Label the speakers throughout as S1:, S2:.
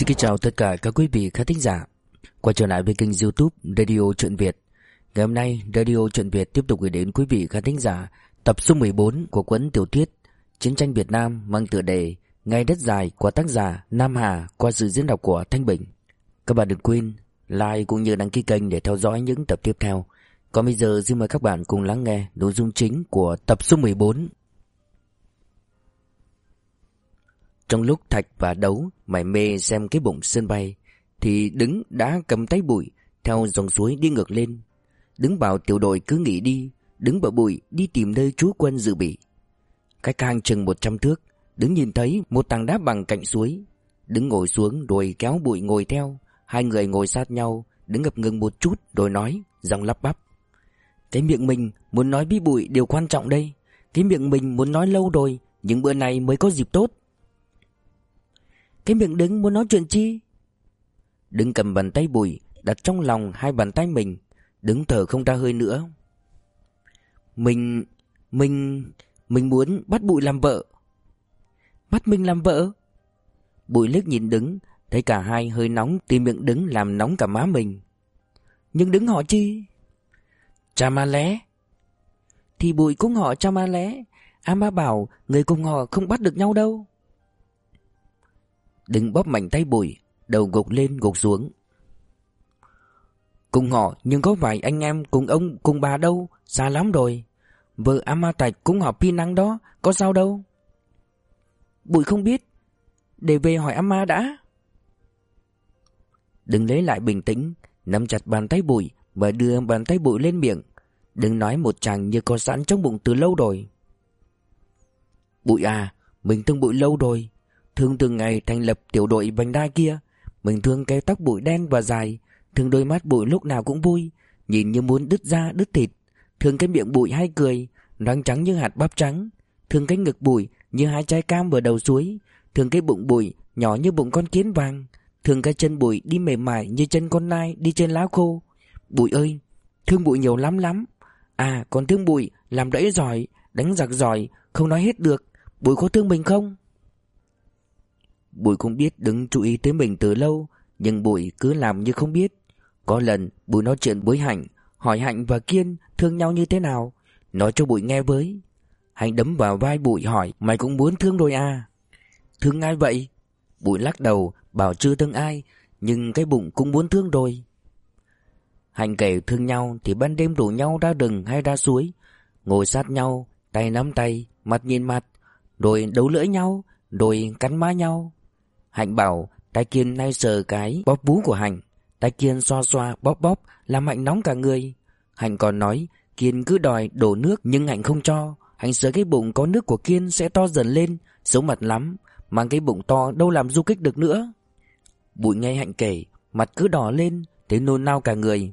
S1: Xin kính chào tất cả các quý vị khán thính giả. Quay trở lại với kênh youtube Radio Chuyện Việt. Ngày hôm nay, Radio Chuyện Việt tiếp tục gửi đến quý vị khán thính giả Tập số 14 của cuốn tiểu thuyết Chiến tranh Việt Nam mang tựa đề Ngày đất dài của tác giả Nam Hà qua sự diễn đọc của Thanh Bình. Các bạn đừng quên like cũng như đăng ký kênh để theo dõi những tập tiếp theo. Còn bây giờ, xin mời các bạn cùng lắng nghe nội dung chính của tập số 14 Trong lúc Thạch và Đấu mải mê xem cái bụng sân bay, Thì đứng đã cầm tay bụi, Theo dòng suối đi ngược lên. Đứng bảo tiểu đội cứ nghỉ đi, Đứng bờ bụi đi tìm nơi trú quân dự bị. Cách hàng chừng 100 thước, Đứng nhìn thấy một tảng đá bằng cạnh suối. Đứng ngồi xuống rồi kéo bụi ngồi theo, Hai người ngồi sát nhau. Đứng ngập ngừng một chút rồi nói, Giọng lắp bắp. Cái miệng mình muốn nói bí bụi điều quan trọng đây. Cái miệng mình muốn nói lâu rồi, Nhưng bữa này mới có dịp tốt cái miệng đứng muốn nói chuyện chi? Đứng cầm bàn tay bùi Đặt trong lòng hai bàn tay mình Đứng thở không ra hơi nữa. Mình Mình Mình muốn bắt bụi làm vợ. Bắt mình làm vợ? Bụi liếc nhìn đứng Thấy cả hai hơi nóng Tìm miệng đứng làm nóng cả má mình. Nhưng đứng họ chi? Cha ma lé. Thì bụi cũng họ cha ma lé. A ma bảo người cùng họ không bắt được nhau đâu Đừng bóp mạnh tay bụi, Đầu gục lên gục xuống. Cùng họ nhưng có vài anh em cùng ông, cùng bà đâu, Xa lắm rồi. Vợ Ama Tạch cũng học pi năng đó, Có sao đâu. Bụi không biết, Để về hỏi Ama đã. Đừng lấy lại bình tĩnh, Nắm chặt bàn tay bụi Và đưa bàn tay bụi lên miệng. Đừng nói một chàng như có sẵn trong bụng từ lâu rồi. Bụi à Mình thương bụi lâu rồi. Thương từng ngày thành lập tiểu đội vành đai kia, Mình thương cái tóc bụi đen và dài Thương đôi mắt bụi lúc nào cũng vui, Nhìn như muốn đứt da, đứt thịt. Thương cái miệng bụi hay cười, Răng trắng như hạt bắp trắng. Thương cái ngực bụi như hai trái cam vừa đầu suối. Thương cái bụng bụi nhỏ như bụng con kiến vàng. Thương cái chân bụi đi mềm mại như chân con nai đi trên lá khô. Bụi ơi, Thương bụi nhiều lắm lắm. À còn thương bụi làm đẫy giỏi, Đánh giặc giỏi, Không nói hết được. Bụi có thương mình không? Bụi cũng biết đứng chú ý tới mình từ lâu, Nhưng Bụi cứ làm như không biết. Có lần Bụi nói chuyện với Hạnh, Hỏi Hạnh và Kiên thương nhau như thế nào. Nói cho Bụi nghe với. Hạnh đấm vào vai Bụi hỏi, Mày cũng muốn thương đôi à? Thương ai vậy? Bụi lắc đầu, bảo chưa thương ai, Nhưng cái bụng cũng muốn thương đôi Hạnh kể thương nhau Thì ban đêm rủ nhau ra rừng hay ra suối. Ngồi sát nhau, Tay nắm tay, Mặt nhìn mặt, Rồi đấu lưỡi nhau, Rồi cắn má nhau. Hạnh bảo tay Kiên nay sờ cái bóp vú của Hạnh. Tay Kiên xoa xoa, bóp bóp, Làm Hạnh nóng cả người. Hạnh còn nói, Kiên cứ đòi đổ nước nhưng Hạnh không cho. Hạnh sợ cái bụng có nước của Kiên sẽ to dần lên Xấu mặt lắm Mang cái bụng to đâu làm du kích được nữa. Bụi nghe Hạnh kể, Mặt cứ đỏ lên, Thấy nôn nao cả người.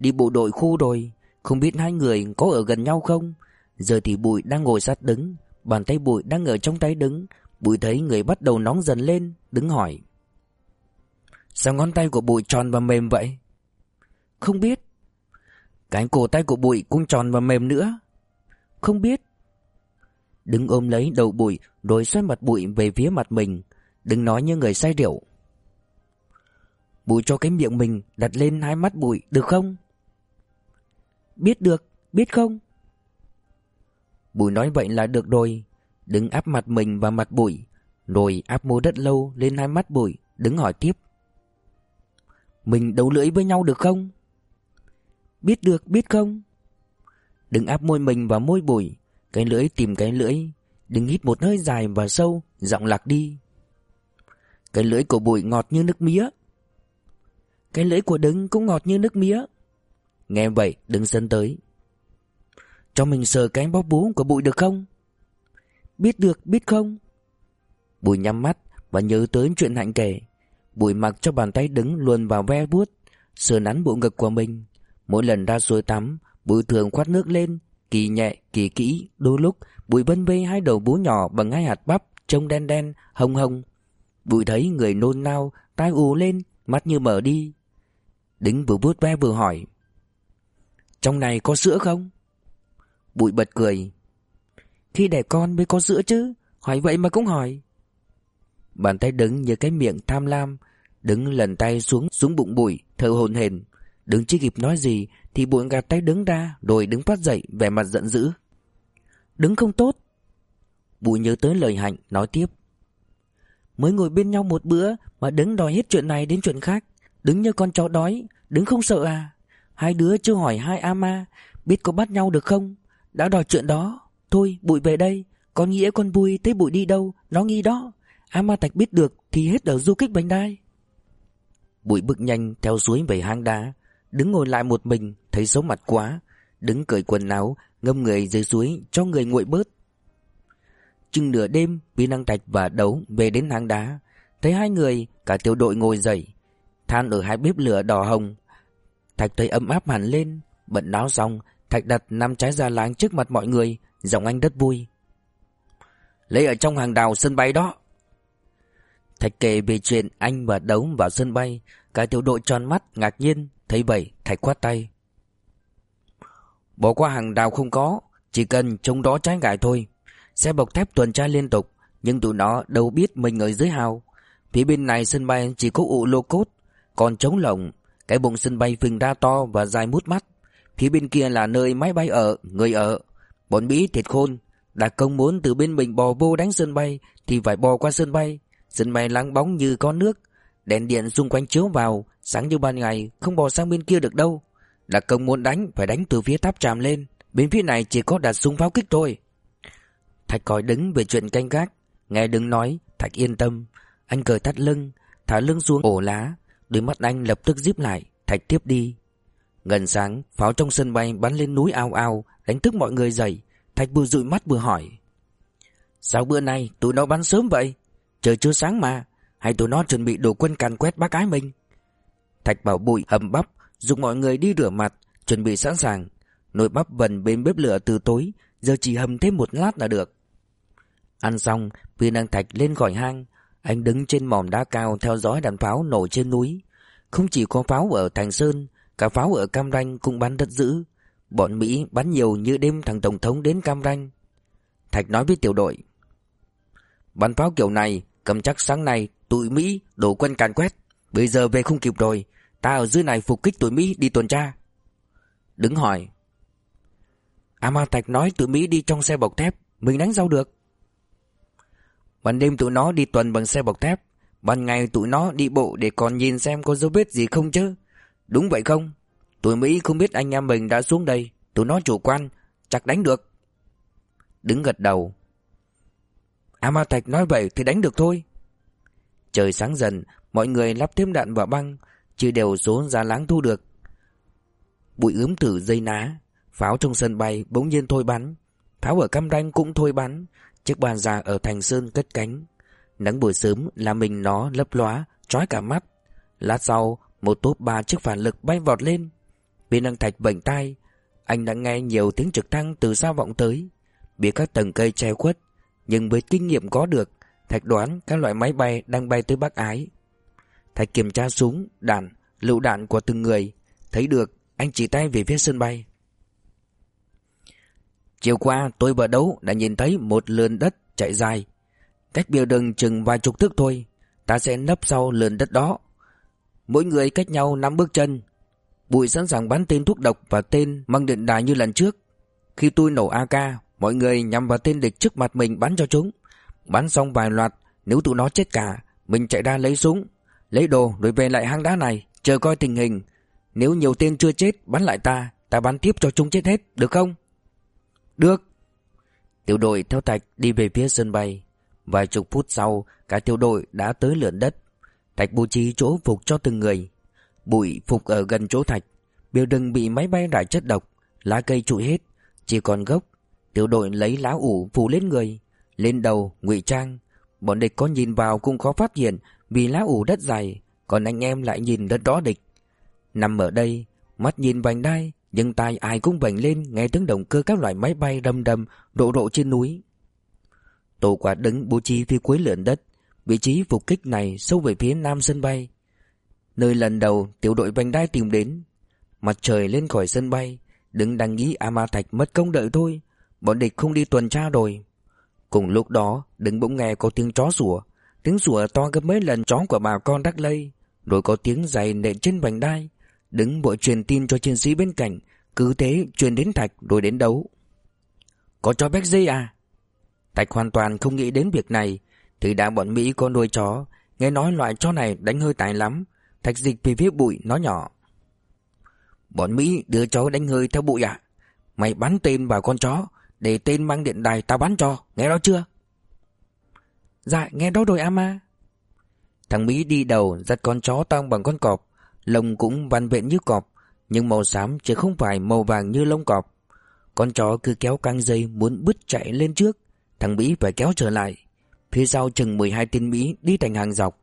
S1: Đi bộ đội khu rồi, Không biết hai người có ở gần nhau không? Giờ thì Bụi đang ngồi sát đứng, Bàn tay Bụi đang ở trong tay đứng Bụi thấy người bắt đầu nóng dần lên, Đứng hỏi. Sao ngón tay của bụi tròn và mềm vậy? Không biết. Cái cổ tay của bụi cũng tròn và mềm nữa. Không biết. Đứng ôm lấy đầu bụi Rồi xoay mặt bụi về phía mặt mình. Đừng nói như người say rượu Bụi cho cái miệng mình đặt lên hai mắt bụi, được không? Biết được, Biết không? Bụi nói vậy là được rồi. Đứng áp mặt mình vào mặt bụi, Rồi áp môi đất lâu lên hai mắt bụi, Đứng hỏi tiếp Mình đấu lưỡi với nhau được không? Biết được, biết không? Đừng áp môi mình vào môi bụi, Cái lưỡi tìm cái lưỡi Đừng hít một hơi dài và sâu, Giọng lạc đi Cái lưỡi của bụi ngọt như nước mía Cái lưỡi của đứng cũng ngọt như nước mía Nghe vậy đừng sân tới Cho mình sờ cái bóp bú của bụi được không? Biết được biết không? Bùi nhắm mắt Và nhớ tới chuyện hạnh kể. Bùi mặc cho bàn tay đứng luồn vào ve vuốt, Sờ nắn bộ ngực của mình. Mỗi lần ra suối tắm Bùi thường khoát nước lên Kỳ nhẹ kỳ kỹ. Đôi lúc bùi vân vê hai đầu bố nhỏ bằng hai hạt bắp Trông đen đen hồng hồng. Bùi thấy người nôn nao Tai ù lên Mắt như mở đi. Đính vừa vuốt ve vừa hỏi Trong này có sữa không? Bụi bật cười khi đẻ con mới có sữa chứ? Hỏi vậy mà cũng hỏi. Bàn tay đứng như cái miệng tham lam, Đứng lần tay xuống xuống bụng bụi, Thở hồn hển. Đứng chưa kịp nói gì Thì bụi gạt tay đứng ra, Rồi đứng phát dậy, vẻ mặt giận dữ. Đứng không tốt. Bụi nhớ tới lời hạnh, nói tiếp. Mới ngồi bên nhau một bữa Mà đứng đòi hết chuyện này đến chuyện khác. Đứng như con chó đói, Đứng không sợ à? Hai đứa chưa hỏi hai ama Biết có bắt nhau được không? Đã đòi chuyện đó. Thôi, bụi về đây. Con nghĩa con vui thấy bụi đi đâu, Nó nghi đó. Ama Tạch biết được Thì hết ở du kích bánh đai. Bụi bước nhanh theo suối về hang đá, Đứng ngồi lại một mình, Thấy xấu mặt quá. Đứng cởi quần áo, Ngâm người dưới suối Cho người nguội bớt. Chừng nửa đêm Vì năng Tạch và Đấu về đến hang đá. Thấy hai người, Cả tiểu đội ngồi dậy. Than ở hai bếp lửa đỏ hồng. Thạch thấy ấm áp hẳn lên. Bận náo xong, Thạch đặt năm trái da láng trước mặt mọi người. Giọng anh rất vui. Lấy ở trong hàng đào sân bay đó. Thạch kể về chuyện anh và Đấu vào sân bay Cả tiểu đội tròn mắt ngạc nhiên, Thấy vậy, Thạch quát tay. Bỏ qua hàng đào không có, Chỉ cần chống đó trái gải thôi. Xe bọc thép tuần tra liên tục, Nhưng tụi nó đâu biết mình ở dưới hào. Phía bên này sân bay chỉ có ụ lô cốt, Còn trống lồng, Cái bụng sân bay phình ra to và dài mút mắt. Phía bên kia là nơi máy bay ở, Người ở. Bọn Mỹ thiệt khôn. Đặc công muốn từ bên mình bò vô đánh sân bay, Thì phải bò qua sân bay. Sân bay lắng bóng như con nước. Đèn điện xung quanh chiếu vào, Sáng như ban ngày, không bò sang bên kia được đâu. Đặc công muốn đánh, phải đánh từ phía tháp tràm lên. Bên phía này chỉ có đặt súng pháo kích thôi. Thạch còi đứng về chuyện canh gác. Nghe đứng nói, Thạch yên tâm. Anh cởi thắt lưng, Thả lưng xuống ổ lá. Đôi mắt anh lập tức díp lại. Thạch tiếp đi. Gần sáng, pháo trong sân bay bắn lên núi ao ao, Đánh thức mọi người dậy. Thạch vừa dụi mắt vừa hỏi. Sao bữa nay tụi nó bắn sớm vậy? Trời chưa sáng mà. Hay tụi nó chuẩn bị đồ quân càn quét bác ái mình? Thạch bảo bụi hầm bắp Dùng mọi người đi rửa mặt, Chuẩn bị sẵn sàng. Nồi bắp vần bên bếp lửa từ tối, Giờ chỉ hầm thêm một lát là được. Ăn xong Viên năng Thạch lên khỏi hang. Anh đứng trên mỏm đá cao Theo dõi đàn pháo nổ trên núi. Không chỉ có pháo ở Thành Sơn Cả pháo ở Cam Ranh cũng bắn rất dữ. Bọn Mỹ bắn nhiều như đêm thằng Tổng thống đến Cam Ranh. Thạch nói với tiểu đội. Bắn pháo kiểu này, Cầm chắc sáng nay tụi Mỹ đổ quân càn quét. Bây giờ về không kịp rồi. Ta ở dưới này phục kích tụi Mỹ đi tuần tra. Đứng hỏi. Ama Thạch nói tụi Mỹ đi trong xe bọc thép. Mình đánh rau được? Ban đêm tụi nó đi tuần bằng xe bọc thép. Ban ngày tụi nó đi bộ để còn nhìn xem có dấu vết gì không chứ. Đúng vậy không? Tụi Mỹ không biết anh em mình đã xuống đây. Tụi nó chủ quan, Chắc đánh được. Đứng gật đầu. Ama Thạch nói vậy thì đánh được thôi. Trời sáng dần, Mọi người lắp thêm đạn vào băng, Chia đều số giá láng thu được. Bụi ướm thử dây ná, Pháo trong sân bay bỗng nhiên thôi bắn. Pháo ở Cam Ranh cũng thôi bắn. Chiếc bàn già ở Thành Sơn cất cánh. Nắng buổi sớm làm mình nó lấp lóa Chói cả mắt. Lát sau một tốp ba chiếc phản lực bay vọt lên. Viên đăng thạch vảnh tai Anh đã nghe nhiều tiếng trực thăng từ xa vọng tới. Bị các tầng cây che khuất Nhưng với kinh nghiệm có được Thạch đoán các loại máy bay đang bay tới Bắc Ái. Thạch kiểm tra súng, đạn, lựu đạn của từng người Thấy được anh chỉ tay về phía sân bay. Chiều qua tôi và đấu đã nhìn thấy một lườn đất chạy dài. Cách biểu đường chừng vài chục thước thôi Ta sẽ nấp sau lườn đất đó. Mỗi người cách nhau năm bước chân. Bụi sẵn sàng bắn tên thuốc độc và tên mang điện đài như lần trước. Khi tôi nổ AK Mọi người nhắm vào tên địch trước mặt mình bắn cho chúng. Bắn xong vài loạt, Nếu tụi nó chết cả, Mình chạy ra lấy súng. Lấy đồ rồi về lại hang đá này, Chờ coi tình hình. Nếu nhiều tên chưa chết, bắn lại ta Ta bắn tiếp cho chúng chết hết, được không? Được. Tiểu đội theo Thạch đi về phía sân bay. Vài chục phút sau, Cả tiểu đội đã tới lượn đất. Thạch bố trí chỗ phục cho từng người. Bụi phục ở gần chỗ Thạch. Biểu đừng bị máy bay rải chất độc, Lá cây trụi hết. Chỉ còn gốc, Tiểu đội lấy lá ủ phủ lên người. Lên đầu, ngụy trang. Bọn địch có nhìn vào cũng khó phát hiện Vì lá ủ đất dày Còn anh em lại nhìn đất rõ địch. Nằm ở đây, Mắt nhìn vành đai, Nhưng tai ai cũng vành lên Nghe tiếng động cơ các loại máy bay đâm đâm Độ độ trên núi. Tổ quả đứng bố trí phía cuối lượn đất. Vị trí phục kích này sâu về phía nam sân bay. Nơi lần đầu tiểu đội vành đai tìm đến, Mặt trời lên khỏi sân bay, Đứng đang nghĩ Ama Thạch mất công đợi thôi, Bọn địch không đi tuần tra rồi. Cùng lúc đó, đứng bỗng nghe có tiếng chó sủa, Tiếng sủa to gấp mấy lần chó của bà con đắc lây, Rồi có tiếng giày nện trên vành đai, Đứng bộ truyền tin cho chiến sĩ bên cạnh, Cứ thế truyền đến Thạch rồi đến đấu. Có chó béc dây à? Thạch hoàn toàn không nghĩ đến việc này thì đã bọn Mỹ có nuôi chó. Nghe nói loại chó này đánh hơi tài lắm. Thạch dịch vì phía bụi nó nhỏ. Bọn Mỹ đưa chó đánh hơi theo bụi à? Mày bắn tên vào con chó, Để tên mang điện đài tao bắn cho. Nghe đó chưa?
S2: Dạ nghe đó rồi, ama.
S1: Thằng Mỹ đi đầu giật con chó tông bằng con cọp. Lông cũng văn vẹn như cọp, Nhưng màu xám chứ không phải màu vàng như lông cọp. Con chó cứ kéo căng dây muốn bứt chạy lên trước. Thằng Mỹ phải kéo trở lại. Phía sau chừng 12 tên Mỹ đi thành hàng dọc.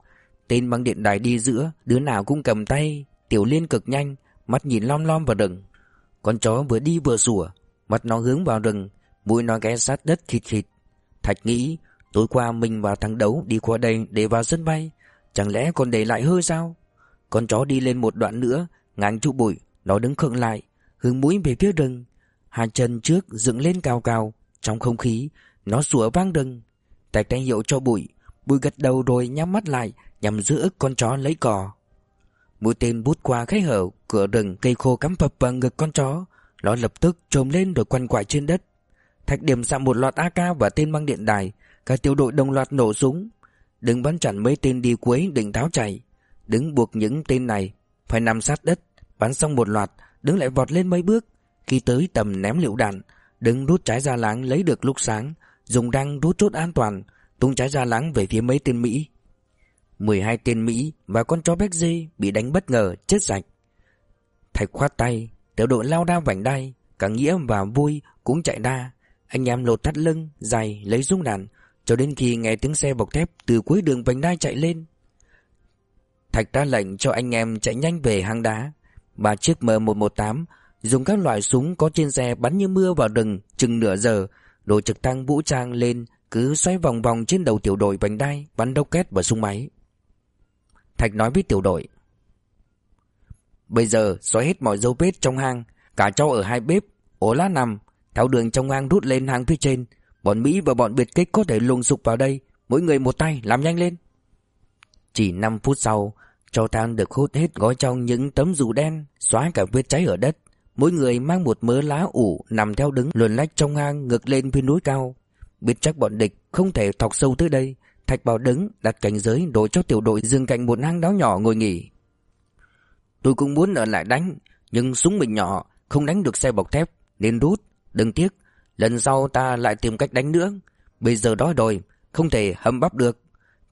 S1: Tên băng điện đài đi giữa, Đứa nào cũng cầm tay. Tiểu liên cực nhanh, Mắt nhìn lom lom vào rừng. Con chó vừa đi vừa sủa, Mắt nó hướng vào rừng, Mũi nó ghé sát đất khịt khịt. Thạch nghĩ, Tối qua mình và thằng đấu đi qua đây để vào sân bay, Chẳng lẽ còn để lại hơi sao? Con chó đi lên một đoạn nữa Ngang trụ bụi, Nó đứng khựng lại, Hướng mũi về phía rừng. Hai chân trước dựng lên cao cao, Trong không khí, Nó sủa vang rừng tay tay hiệu cho bụi. Bụi gật đầu rồi nhắm mắt lại, Nhằm giữ ức con chó lấy cò. Mũi tên bút qua khe hở, Cửa rừng cây khô cắm phập vào ngực con chó. Nó lập tức trồm lên rồi quằn quại trên đất. Thạch điểm xạ một loạt AK và tên băng điện đài. Cả tiểu đội đồng loạt nổ súng. Đứng bắn chặn mấy tên đi cuối, định tháo chạy. Đứng buộc những tên này Phải nằm sát đất. Bắn xong một loạt, Đứng lại vọt lên mấy bước. Khi tới tầm ném lựu đạn, Đứng rút trái ra láng lấy được lúc sáng. Dùng đăng rút chốt an toàn Tung trái ra láng về phía mấy tên Mỹ 12 tên Mỹ và con chó béc dê Bị đánh bất ngờ chết sạch Thạch khoát tay Tiểu đội lao ra vảnh đai Cả Nghĩa và Vui cũng chạy ra Anh em lột thắt lưng, giày, lấy rung đàn, cho đến khi nghe tiếng xe bọc thép từ cuối đường vành đai chạy lên. Thạch ra lệnh cho anh em chạy nhanh về hang đá. Ba chiếc M118 dùng các loại súng có trên xe bắn như mưa vào rừng chừng nửa giờ, đội trực thăng vũ trang lên cứ xoay vòng vòng trên đầu tiểu đội vành đai bắn rocket và súng máy. Thạch nói với tiểu đội. Bây giờ xóa hết mọi dấu vết trong hang, cả cho ở hai bếp, ổ lá nằm, tháo đường trong hang rút lên hang phía trên, Bọn Mỹ và bọn biệt kích có thể lùng sục vào đây Mỗi người một tay làm nhanh lên Chỉ 5 phút sau Cho than được hút hết gói trong những tấm dù đen Xóa cả vết cháy ở đất Mỗi người mang một mớ lá ủ Nằm theo đứng luồn lách trong hang ngược lên phía núi cao. Biết chắc bọn địch không thể thọc sâu tới đây, Thạch bảo đứng đặt cảnh giới Đổi cho tiểu đội dừng cạnh một hang đá nhỏ ngồi nghỉ. Tôi cũng muốn ở lại đánh, Nhưng súng mình nhỏ, Không đánh được xe bọc thép, Nên rút, Đừng tiếc. Lần sau ta lại tìm cách đánh nữa. Bây giờ đói rồi, Không thể hầm bắp được.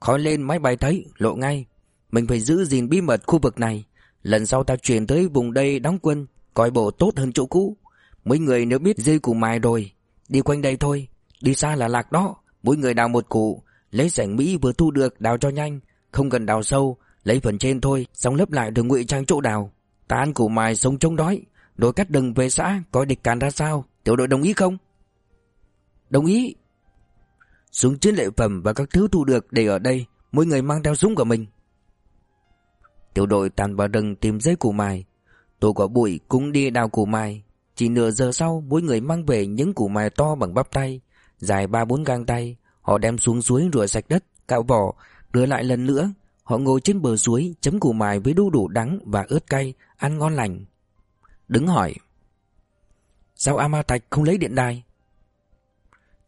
S1: Khói lên máy bay thấy, lộ ngay. Mình phải giữ gìn bí mật khu vực này. Lần sau ta chuyển tới vùng đây đóng quân Coi bộ tốt hơn chỗ cũ. Mấy người nếu biết dây củ mài rồi Đi quanh đây thôi. Đi xa là lạc đó. Mỗi người đào một củ Lấy sảnh Mỹ vừa thu được đào cho nhanh. Không cần đào sâu Lấy phần trên thôi Xong lấp lại rồi ngụy trang chỗ đào. Ta ăn củ mài sống chống đói. Đội cắt đừng về xã Coi địch càn ra sao. Tiểu đội đồng ý không? Đồng ý. Súng chiến lợi phẩm và các thứ thu được để ở đây, mỗi người mang theo súng của mình. Tiểu đội tàn vào rừng tìm dây củ mài. Tổ quả bụi cũng đi đào củ mai Chỉ nửa giờ sau, mỗi người mang về những củ mai to bằng bắp tay, dài ba bốn gang tay. Họ đem xuống suối rửa sạch đất, cạo vỏ, đưa lại lần nữa. Họ ngồi trên bờ suối, chấm củ mài với đu đủ đắng và ớt cay, ăn ngon lành. Đứng hỏi. Sao Ama Thạch không lấy điện đài?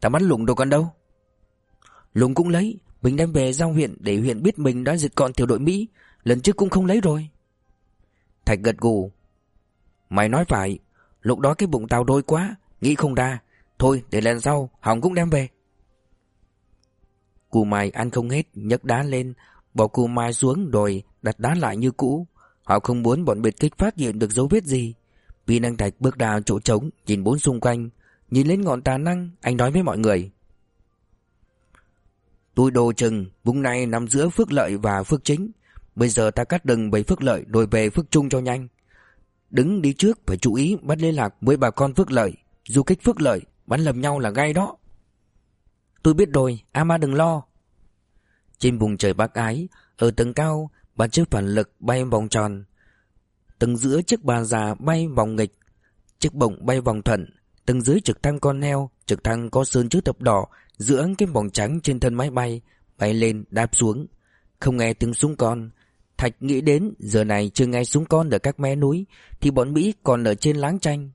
S1: Ta bắt lùng đâu con đâu Lùng cũng lấy Mình đem về giao huyện để huyện biết mình đã diệt gọn tiểu đội Mỹ Lần trước cũng không lấy rồi Thạch gật gù Mày nói phải Lúc đó cái bụng tao đôi quá, Nghĩ không ra. Thôi, để lần sau Hỏng cũng đem về. Cù mài ăn không hết, nhấc đá lên, Bỏ cù mài xuống rồi đặt đá lại như cũ. Họ không muốn bọn biệt kích phát hiện được dấu vết gì. Vì năng thạch bước ra chỗ trống, Nhìn bốn xung quanh, Nhìn lên ngọn tà năng, Anh nói với mọi người. Tôi đồ chừng Vùng này nằm giữa Phước Lợi và Phước Chính. Bây giờ ta cắt đừng bày Phước Lợi, đổi về Phước Trung cho nhanh. Đứng đi trước phải chú ý bắt liên lạc với bà con Phước Lợi. Du kích Phước Lợi Bắn lầm nhau là gai đó. Tôi biết rồi Ama đừng lo. Trên vùng trời Bắc Ái Ở tầng cao Bàn chiếc phản lực bay vòng tròn. Tầng giữa chiếc bàn già bay vòng nghịch Chiếc bổng bay vòng thuận. Tầng dưới trực thăng con heo, trực thăng có sơn chữ thập đỏ, giữa cái vòng trắng trên thân máy bay, bay lên đáp xuống. Không nghe tiếng súng con, Thạch nghĩ đến giờ này chưa nghe súng con ở các mé núi Thì bọn Mỹ còn ở trên láng tranh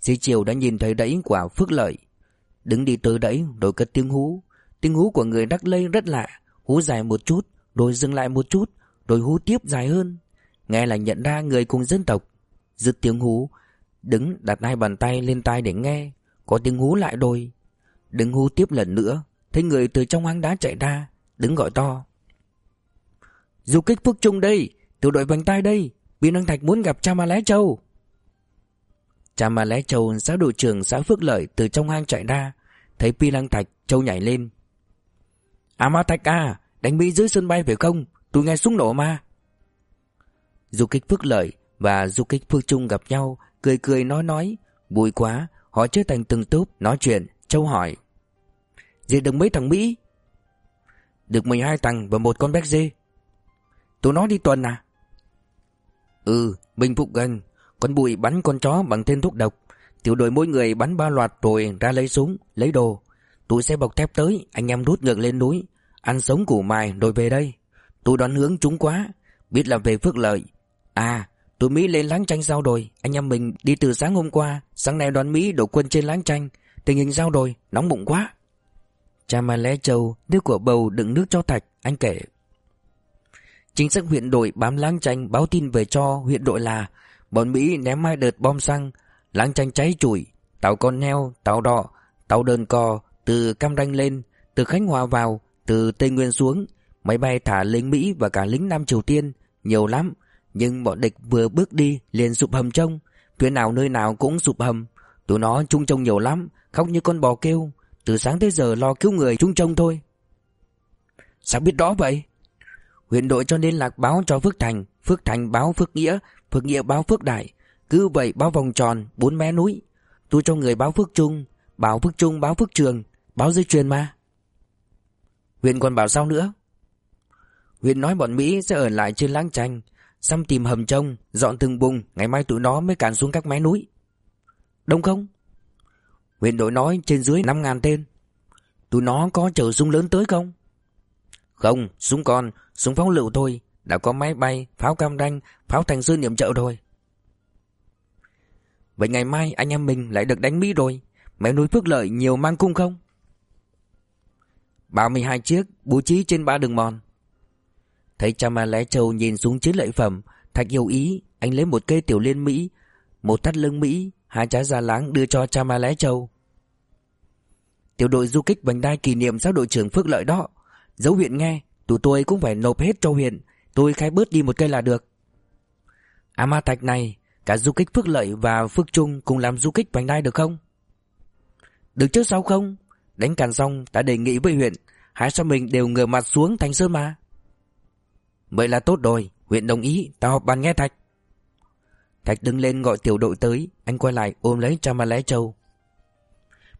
S1: Dì chiều đã nhìn thấy đẫy quả Phước Lợi. Đứng đi tới đẫy rồi cất tiếng hú. Tiếng hú của người đắc lây rất lạ. Hú dài một chút Rồi dừng lại một chút Rồi hú tiếp dài hơn. Nghe là nhận ra người cùng dân tộc. Dứt tiếng hú Đứng đặt hai bàn tay lên tai để nghe. Có tiếng hú lại đôi, Đứng hú tiếp lần nữa Thấy người từ trong hang đá chạy ra Đứng gọi to. Du kích Phước Trung đây Tiểu đội vành tay đây Biên Đăng Thạch muốn gặp cha Ma Lé Châu. Cha Ma Lé Châu xã đội trưởng xã Phước Lợi Từ trong hang chạy ra, Thấy Pi Lăng Thạch, Châu nhảy lên. À Ma Thạch à Đánh Mỹ dưới sân bay phải không? Tôi nghe súng nổ mà. Du kích Phước Lợi và du kích Phước Trung gặp nhau, Cười cười nói nói, Vui quá, Họ chơi thành từng túp nói chuyện Châu hỏi. Diệt được mấy thằng Mỹ? Được 12 thằng và một con béc dê. Tụi nó đi tuần à? Ừ Bình Phục gần. Con bụi bắn con chó bằng tên thuốc độc. Tiểu đội mỗi người bắn ba loạt rồi ra lấy súng, Lấy đồ. Tụi xe bọc thép tới, Anh em rút ngược lên núi. Ăn sống củ mài rồi về đây. Tụi đoán hướng chúng quá. Biết là về phước lợi. À tụi Mỹ lên láng tranh sao rồi Anh em mình đi từ sáng hôm qua, Sáng nay đoàn Mỹ đổ quân trên láng tranh Tình hình sao rồi Nóng bụng quá. Cha mà lẽ châu đưa của bầu đựng nước cho Thạch, Anh kể. Chính sách huyện đội bám láng tranh báo tin về cho huyện đội là Bọn Mỹ ném hai đợt bom xăng Láng tranh cháy chùi Tàu con heo, tàu đỏ, tàu đơn cò Từ Cam Ranh lên Từ Khánh Hòa vào Từ Tây Nguyên xuống. Máy bay thả lính Mỹ và cả lính Nam Triều Tiên Nhiều lắm Nhưng bọn địch vừa bước đi liền sụp hầm trông. Tuyến nào nơi nào cũng sụp hầm Tụi nó chung trông nhiều lắm Khóc như con bò kêu. Từ sáng tới giờ lo cứu người chung trông thôi. Sao biết đó vậy? Huyện đội cho nên lạc báo cho Phước Thành. Phước Thành báo Phước Nghĩa. Phước Nghĩa báo Phước Đại. Cứ vậy báo vòng tròn, bốn mé núi. Tôi cho người báo Phước Trung Báo Phước Trung báo Phước Trường, Báo dây truyền mà. Huyện còn bảo sao nữa? Huyện nói bọn Mỹ sẽ ở lại trên láng tranh Xăm tìm hầm trông, Dọn từng bùng, Ngày mai tụi nó mới cản xuống các mé núi. Đông không? Huyện đội nói trên dưới 5.000 tên. Tụi nó có chở súng lớn tới không? Không, súng con, Súng pháo lựu thôi. Đã có máy bay, Pháo cam đanh Pháo thành sư niệm trợ rồi. Vậy ngày mai anh em mình lại được đánh Mỹ rồi. Mẹ núi phước lợi nhiều mang cung không? 32 chiếc, bố trí trên ba đường mòn. Thấy cha ma lé châu nhìn xuống chiến lợi phẩm, Thạch hiểu ý, Anh lấy một cây tiểu liên Mỹ, Một thắt lưng Mỹ, Hai trái da láng đưa cho cha ma lé châu. Tiểu đội du kích vành đai kỷ niệm giáo đội trưởng Phước Lợi đó. Dấu huyện nghe, Tụi tôi cũng phải nộp hết cho huyện Tôi khai bớt đi một cây là được. À ma thạch này, Cả du kích Phước Lợi và Phước Trung Cùng làm du kích vành đai được không? Được chứ sao không? Đánh càn xong đã đề nghị với huyện Hai sao mình đều ngửa mặt xuống thành sơn mà? Vậy là tốt rồi Huyện đồng ý Tao họp bàn nghe Thạch. Thạch đứng lên gọi tiểu đội tới, Anh quay lại ôm lấy cha ma lé châu.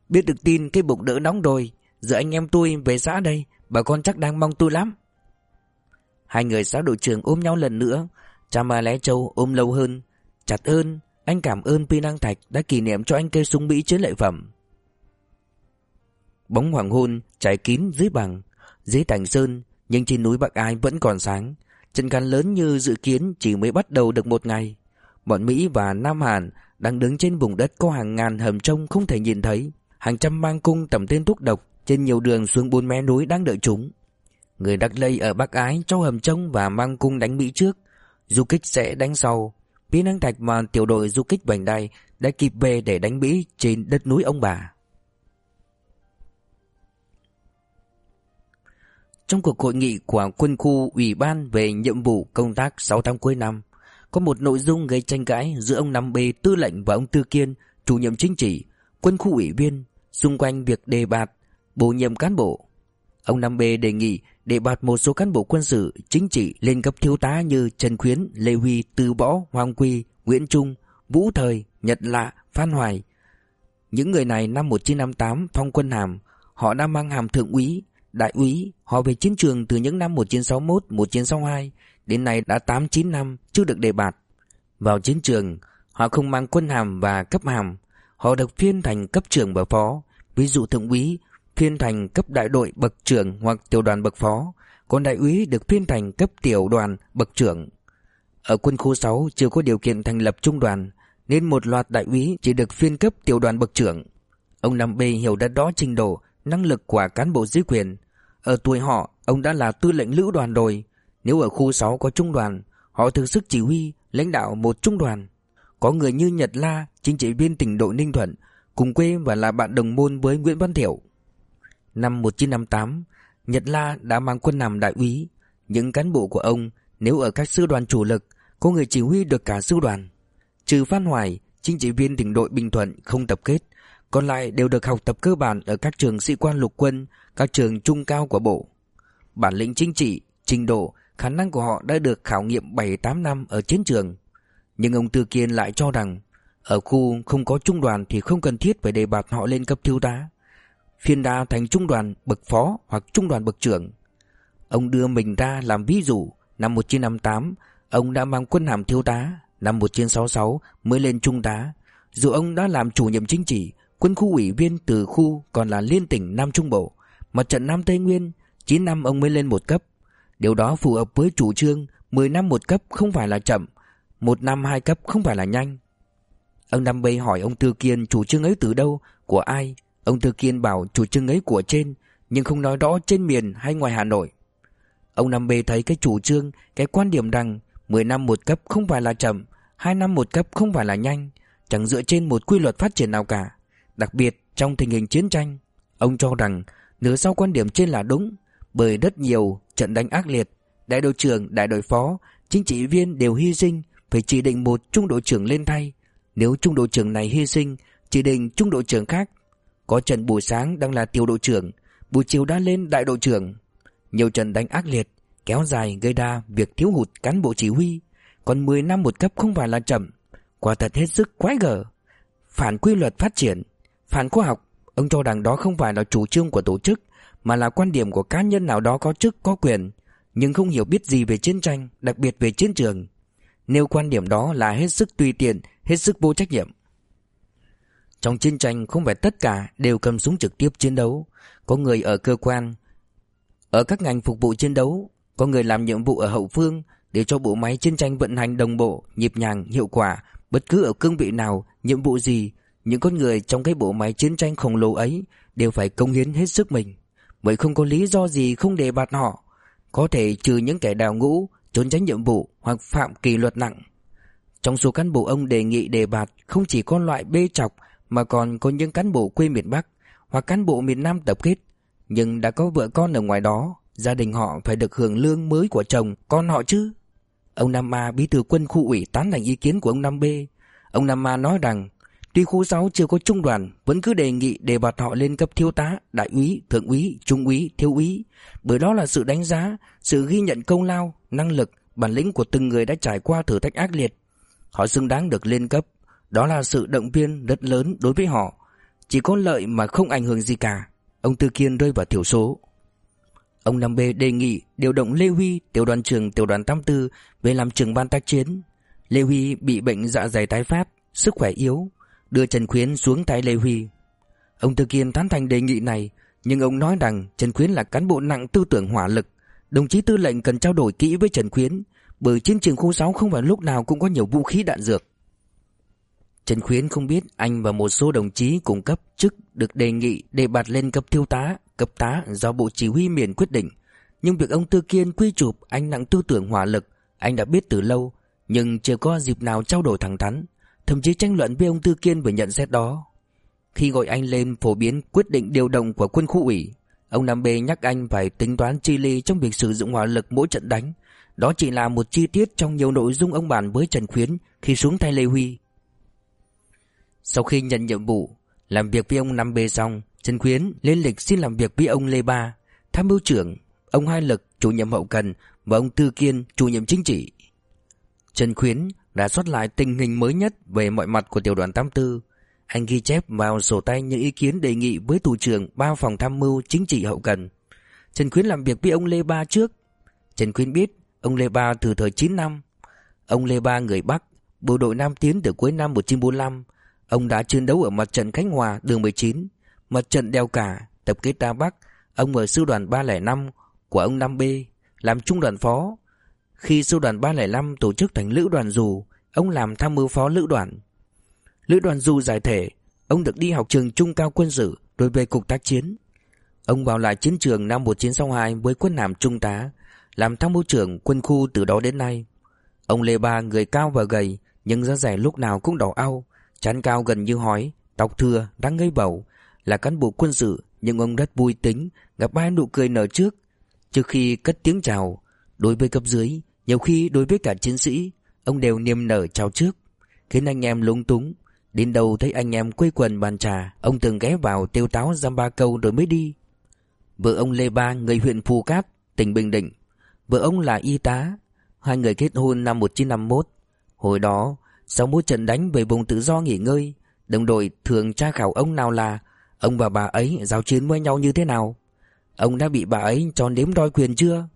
S1: Biết được tin cái bụng đỡ nóng rồi, Giờ anh em tôi về xã đây Bà con chắc đang mong tôi lắm. Hai người xã đội trưởng ôm nhau lần nữa. Cha ma lé châu ôm lâu hơn. Chặt ơn, Anh cảm ơn Pi Năng Thạch đã kỷ niệm cho anh cây súng Mỹ chiến lợi phẩm. Bóng hoàng hôn trải kín dưới bằng, Dưới thành sơn, Nhưng trên núi Bắc Ai vẫn còn sáng. Trận càn lớn như dự kiến chỉ mới bắt đầu được một ngày. Bọn Mỹ và Nam Hàn Đang đứng trên vùng đất có hàng ngàn hầm trông không thể nhìn thấy. Hàng trăm mang cung tầm tên thuốc độc trên nhiều đường xuống bốn mé núi đang đợi chúng. Người Đắc Lây ở Bắc Ái cho hầm trông và mang cung đánh Mỹ trước. Du kích sẽ đánh sau. Pí năng thạch mà tiểu đội du kích Bành đai đã kịp về để đánh Mỹ trên đất núi ông bà. Trong cuộc hội nghị của quân khu ủy ban về nhiệm vụ công tác 6 tháng cuối năm, có một nội dung gây tranh cãi giữa ông Năm B tư lệnh và ông Tư Kiên, chủ nhiệm chính trị, quân khu ủy viên, xung quanh việc đề bạt, bổ nhiệm cán bộ. Ông Năm B đề nghị đề bạt một số cán bộ quân sự, chính trị lên cấp thiếu tá như Trần Khuyến, Lê Huy, Từ Võ, Hoàng Quy, Nguyễn Trung, Vũ Thời, Nhật Lạ, Phan Hoài. Những người này năm 1958 phong quân hàm, họ đã mang hàm thượng úy, Đại úy, họ về chiến trường từ những năm 1961, 1962, đến nay đã 8-9 năm chưa được đề bạt. Vào chiến trường, họ không mang quân hàm và cấp hàm, họ được phiên thành cấp trưởng và phó, ví dụ thượng úy, phiên thành cấp đại đội bậc trưởng hoặc tiểu đoàn bậc phó, Còn đại úy được phiên thành cấp tiểu đoàn bậc trưởng. Ở quân khu 6 chưa có điều kiện thành lập trung đoàn Nên một loạt đại úy chỉ được phiên cấp tiểu đoàn bậc trưởng. Ông Nam B hiểu đã đó trình độ Năng lực của cán bộ dưới quyền. Ở tuổi họ ông đã là tư lệnh lữ đoàn rồi. Nếu ở khu 6 có trung đoàn Họ thực sức chỉ huy lãnh đạo một trung đoàn. Có người như Nhật La Chính trị viên tỉnh đội Ninh Thuận Cùng quê và là bạn đồng môn với Nguyễn Văn thiểu. Năm 1958 Nhật La đã mang quân làm đại úy. Những cán bộ của ông Nếu ở các sư đoàn chủ lực Có người chỉ huy được cả sư đoàn. Trừ Phan Hoài Chính trị viên tỉnh đội Bình Thuận không tập kết Còn lại đều được học tập cơ bản Ở các trường sĩ quan lục quân Các trường trung cao của bộ. Bản lĩnh chính trị, trình độ Khả năng của họ đã được khảo nghiệm 7-8 năm ở chiến trường. Nhưng ông Tư Kiên lại cho rằng Ở khu không có trung đoàn Thì không cần thiết phải đề bạt họ lên cấp thiếu tá phiên đa thành trung đoàn bậc phó hoặc trung đoàn bậc trưởng. Ông đưa mình ra làm ví dụ, năm 1958, ông đã mang quân hàm thiếu tá, năm 1966 mới lên trung tá. Dù ông đã làm chủ nhiệm chính trị, quân khu ủy viên từ khu còn là liên tỉnh Nam Trung Bộ, mặt trận Nam Tây Nguyên, 9 năm ông mới lên một cấp. Điều đó phù hợp với chủ trương 10 năm một cấp không phải là chậm, một năm hai cấp không phải là nhanh. Ông Nam bê hỏi ông Tư Kiên chủ trương ấy từ đâu, của ai, Ông Thư Kiên bảo chủ trương ấy của trên Nhưng không nói rõ trên miền hay ngoài Hà Nội. Ông Nam B thấy cái chủ trương Cái quan điểm rằng 10 năm một cấp không phải là chậm 2 năm một cấp không phải là nhanh Chẳng dựa trên một quy luật phát triển nào cả. Đặc biệt trong tình hình chiến tranh Ông cho rằng nửa sau quan điểm trên là đúng Bởi rất nhiều trận đánh ác liệt Đại đội trưởng, đại đội phó Chính trị viên đều hy sinh Phải chỉ định một trung đội trưởng lên thay. Nếu trung đội trưởng này hy sinh Chỉ định trung đội trưởng khác có trận buổi sáng đang là tiểu đội trưởng, Buổi chiều đã lên đại đội trưởng. Nhiều trận đánh ác liệt, Kéo dài gây ra việc thiếu hụt cán bộ chỉ huy. Còn 10 năm một cấp không phải là chậm. Quả thật hết sức quái gở. Phản quy luật phát triển, Phản khoa học, Ông cho rằng đó không phải là chủ trương của tổ chức, Mà là quan điểm của cá nhân nào đó có chức, có quyền, Nhưng không hiểu biết gì về chiến tranh, Đặc biệt về chiến trường. Nêu quan điểm đó là hết sức tùy tiện, Hết sức vô trách nhiệm trong chiến tranh không phải tất cả đều cầm súng trực tiếp chiến đấu. Có người ở cơ quan Ở các ngành phục vụ chiến đấu. Có người làm nhiệm vụ ở hậu phương Để cho bộ máy chiến tranh vận hành đồng bộ Nhịp nhàng, hiệu quả. Bất cứ ở cương vị nào, nhiệm vụ gì Những con người trong cái bộ máy chiến tranh khổng lồ ấy Đều phải công hiến hết sức mình. Vậy không có lý do gì không đề bạt họ. Có thể trừ những kẻ đào ngũ Trốn tránh nhiệm vụ hoặc phạm kỳ luật nặng. Trong số cán bộ ông đề nghị đề bạt Không chỉ con loại bê chọc mà còn có những cán bộ quê miền Bắc hoặc cán bộ miền Nam tập kết, nhưng đã có vợ con ở ngoài đó, gia đình họ phải được hưởng lương mới của chồng, con họ chứ. Ông Nam A bí thư quân khu ủy tán thành ý kiến của ông Nam B. Ông Nam A nói rằng, tuy khu 6 chưa có trung đoàn, vẫn cứ đề nghị đề bạt họ lên cấp thiếu tá, đại úy, thượng úy, trung úy, thiếu úy, bởi đó là sự đánh giá, sự ghi nhận công lao, năng lực, bản lĩnh của từng người đã trải qua thử thách ác liệt. Họ xứng đáng được lên cấp, đó là sự động viên rất lớn đối với họ. Chỉ có lợi mà không ảnh hưởng gì cả. Ông Tư Kiên rơi vào thiểu số. Ông Nam B đề nghị điều động Lê Huy, Tiểu đoàn trưởng tiểu đoàn 84 Về làm trưởng ban tác chiến. Lê Huy bị bệnh dạ dày tái phát, Sức khỏe yếu, Đưa Trần Khuyến xuống tay Lê Huy. Ông Tư Kiên tán thành đề nghị này, Nhưng ông nói rằng Trần Khuyến là cán bộ nặng tư tưởng hỏa lực. Đồng chí tư lệnh cần trao đổi kỹ với Trần Khuyến, Bởi chiến trường khu 6 không phải lúc nào cũng có nhiều vũ khí đạn dược. Trần Khuyến không biết anh và một số đồng chí cùng cấp chức được đề nghị đề bạt lên cấp thiếu tá, cấp tá do Bộ Chỉ huy miền quyết định. Nhưng việc ông Tư Kiên quy chụp anh nặng tư tưởng hỏa lực, anh đã biết từ lâu, nhưng chưa có dịp nào trao đổi thẳng thắn, thậm chí tranh luận với ông Tư Kiên về nhận xét đó. Khi gọi anh lên phổ biến quyết định điều động của quân khu ủy, ông Nam Bê nhắc anh phải tính toán chi ly trong việc sử dụng hỏa lực mỗi trận đánh. Đó chỉ là một chi tiết trong nhiều nội dung ông bàn với Trần Khuyến khi xuống thay Lê Huy. Sau khi nhận nhiệm vụ, Làm việc với ông Năm B xong Trần Khuyến lên lịch xin làm việc với ông Lê Ba, Tham mưu trưởng, Ông Hai Lực, chủ nhiệm hậu cần Và ông Tư Kiên, chủ nhiệm chính trị. Trần Khuyến đã xuất lại tình hình mới nhất Về mọi mặt của tiểu đoàn 84 Anh ghi chép vào sổ tay những ý kiến đề nghị Với thủ trưởng ba phòng tham mưu chính trị hậu cần. Trần Khuyến làm việc với ông Lê Ba trước. Trần Khuyến biết Ông Lê Ba từ thời 9 năm. Ông Lê Ba người Bắc, Bộ đội Nam Tiến từ cuối năm 1945 Ông đã chiến đấu ở mặt trận Khánh Hòa đường 19, mặt trận Đèo Cả, tập kết ra Bắc. Ông ở sư đoàn 305 của ông Nam B. làm trung đoàn phó. Khi sư đoàn 305 tổ chức thành lữ đoàn dù, ông làm tham mưu phó lữ đoàn. Lữ đoàn dù giải thể, ông được đi học trường trung cao quân sự rồi về cục tác chiến. Ông vào lại chiến trường năm 1962 với quân hàm trung tá, làm tham mưu trưởng quân khu từ đó đến nay. Ông Lê Ba người cao và gầy, nhưng da rẻ lúc nào cũng đỏ au, chán cao gần như hói, tóc thưa, đang ngây bầu, là cán bộ quân sự nhưng ông rất vui tính, gặp ba nụ cười nở trước. Trước khi cất tiếng chào, đối với cấp dưới, nhiều khi đối với cả chiến sĩ, ông đều niềm nở chào trước, khiến anh em lúng túng. Đến đầu thấy anh em quây quần bàn trà, ông từng ghé vào tiêu táo giam ba câu rồi mới đi. Vợ ông Lê Ba, người huyện Phù Cát, tỉnh Bình Định. Vợ ông là y tá, hai người kết hôn năm 1951. Hồi đó, sau mỗi trận đánh về vùng tự do nghỉ ngơi, đồng đội thường tra khảo ông nào là Ông và bà ấy giao chiến với nhau như thế nào. Ông đã bị bà ấy cho nếm đôi quyền chưa?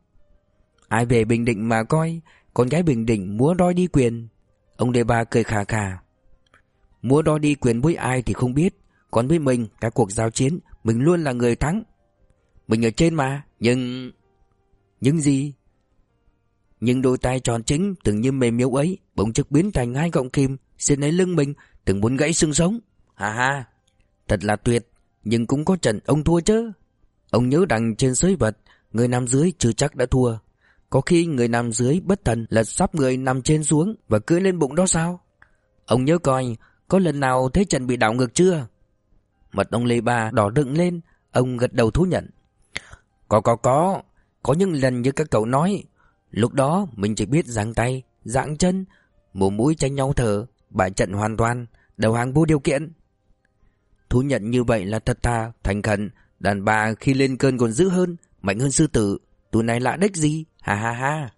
S1: Ai về Bình Định mà coi Con gái Bình Định múa đôi đi quyền. Ông đề bà cười khà khà. Múa đôi đi quyền với ai thì không biết Còn với mình Các cuộc giao chiến Mình luôn là người thắng. Mình ở trên mà Nhưng Nhưng gì? Nhưng đôi tay tròn chính Từng như mềm yếu ấy Bỗng chực biến thành hai gọng kim Xin lấy lưng mình Từng muốn gãy xương sống. Hà ha. Thật là tuyệt nhưng cũng có trận ông thua chứ. Ông nhớ rằng trên giới vật Người nằm dưới chưa chắc đã thua. Có khi người nằm dưới bất thần lật sắp người nằm trên xuống Và cưỡi lên bụng đó sao? Ông nhớ coi Có lần nào thấy trận bị đảo ngược chưa? Mặt ông Lê Ba đỏ đựng lên Ông gật đầu thú nhận. Có có có. Có những lần như các cậu nói Lúc đó mình chỉ biết giang tay Dạng chân Mồm mũi tranh nhau thở Bại trận hoàn toàn Đầu hàng vô điều kiện. Thú nhận như vậy là thật thà, thành khẩn Đàn bà khi lên cơn còn dữ hơn Mạnh hơn sư tử Tụi này lạ đếch gì Ha ha ha.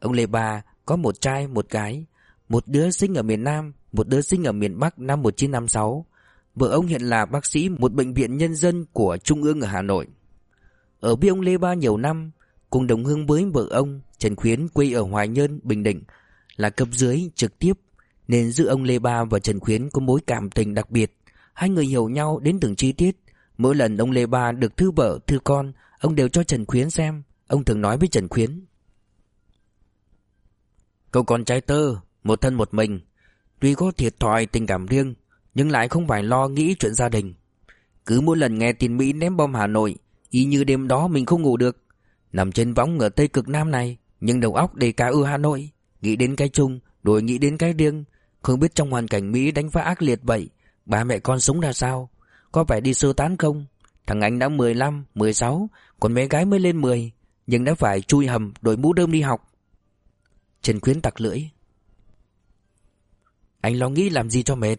S1: Ông Lê Ba có một trai một gái Một đứa sinh ở miền Nam Một đứa sinh ở miền Bắc năm 1956 Vợ ông hiện là bác sĩ Một bệnh viện nhân dân của Trung ương ở Hà Nội. Ở với ông Lê Ba nhiều năm Cùng đồng hương với vợ ông Trần Khuyến quê ở Hoài Nhơn, Bình Định Là cấp dưới trực tiếp nên giữa ông Lê Ba và Trần Khuyến có mối cảm tình đặc biệt. Hai người hiểu nhau đến từng chi tiết. Mỗi lần ông Lê Ba được thư vợ, thư con, ông đều cho Trần Khuyến xem. Ông thường nói với Trần Khuyến. Cậu con trai tơ, một thân một mình. Tuy có thiệt thòi tình cảm riêng, nhưng lại không phải lo nghĩ chuyện gia đình. Cứ mỗi lần nghe tin Mỹ ném bom Hà Nội, y như đêm đó mình không ngủ được. Nằm trên võng ở Tây Cực Nam này, nhưng đầu óc đầy cả ưa Hà Nội. Nghĩ đến cái chung, rồi nghĩ đến cái riêng, không biết trong hoàn cảnh Mỹ đánh phá ác liệt vậy Ba mẹ con sống ra sao? Có phải đi sơ tán không? Thằng anh đã 15, 16 Còn bé gái mới lên 10 Nhưng đã phải chui hầm đội mũ đơm đi học. Trần Khuyến tặc lưỡi. Anh lo nghĩ làm gì cho mệt?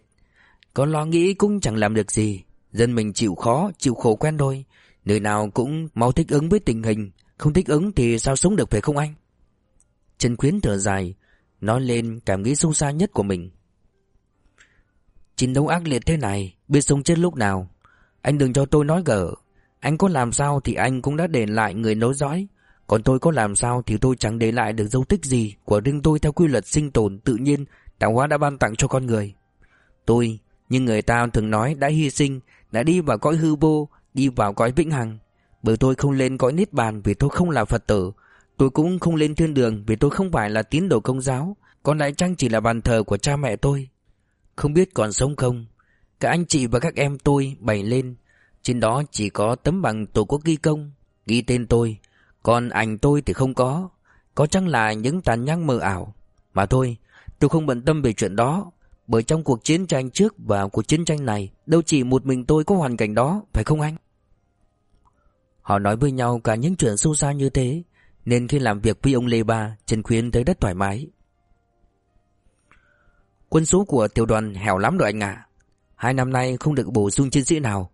S1: Có lo nghĩ cũng chẳng làm được gì. Dân mình chịu khó, chịu khổ quen thôi. Nơi nào cũng mau thích ứng với tình hình. Không thích ứng thì sao sống được phải không anh? Trần Khuyến thở dài Nói lên cảm nghĩ sâu xa nhất của mình. Chiến đấu ác liệt thế này Biết sống chết lúc nào. Anh đừng cho tôi nói gở. Anh có làm sao thì anh cũng đã để lại người nối dõi. Còn tôi có làm sao thì tôi chẳng để lại được dấu tích gì Của riêng tôi theo quy luật sinh tồn tự nhiên Tạo hóa đã ban tặng cho con người. Tôi, như người ta thường nói đã hy sinh Đã đi vào cõi hư vô Đi vào cõi vĩnh hằng. Bởi tôi không lên cõi niết bàn Vì tôi không là Phật tử. Tôi cũng không lên thiên đường Vì tôi không phải là tín đồ công giáo. Còn lại chăng chỉ là bàn thờ của cha mẹ tôi? Không biết còn sống không? Các anh chị và các em tôi bày lên. Trên đó chỉ có tấm bằng tổ quốc ghi công, Ghi tên tôi. Còn ảnh tôi thì không có. Có chăng là những tàn nhang mờ ảo? Mà thôi, tôi không bận tâm về chuyện đó. Bởi trong cuộc chiến tranh trước và cuộc chiến tranh này, Đâu chỉ một mình tôi có hoàn cảnh đó, Phải không anh? Họ nói với nhau cả những chuyện sâu xa như thế Nên khi làm việc với ông Lê Ba Trần Khuyến thấy rất thoải mái Quân số của tiểu đoàn hẻo lắm rồi anh ạ. Hai năm nay không được bổ sung chiến sĩ nào.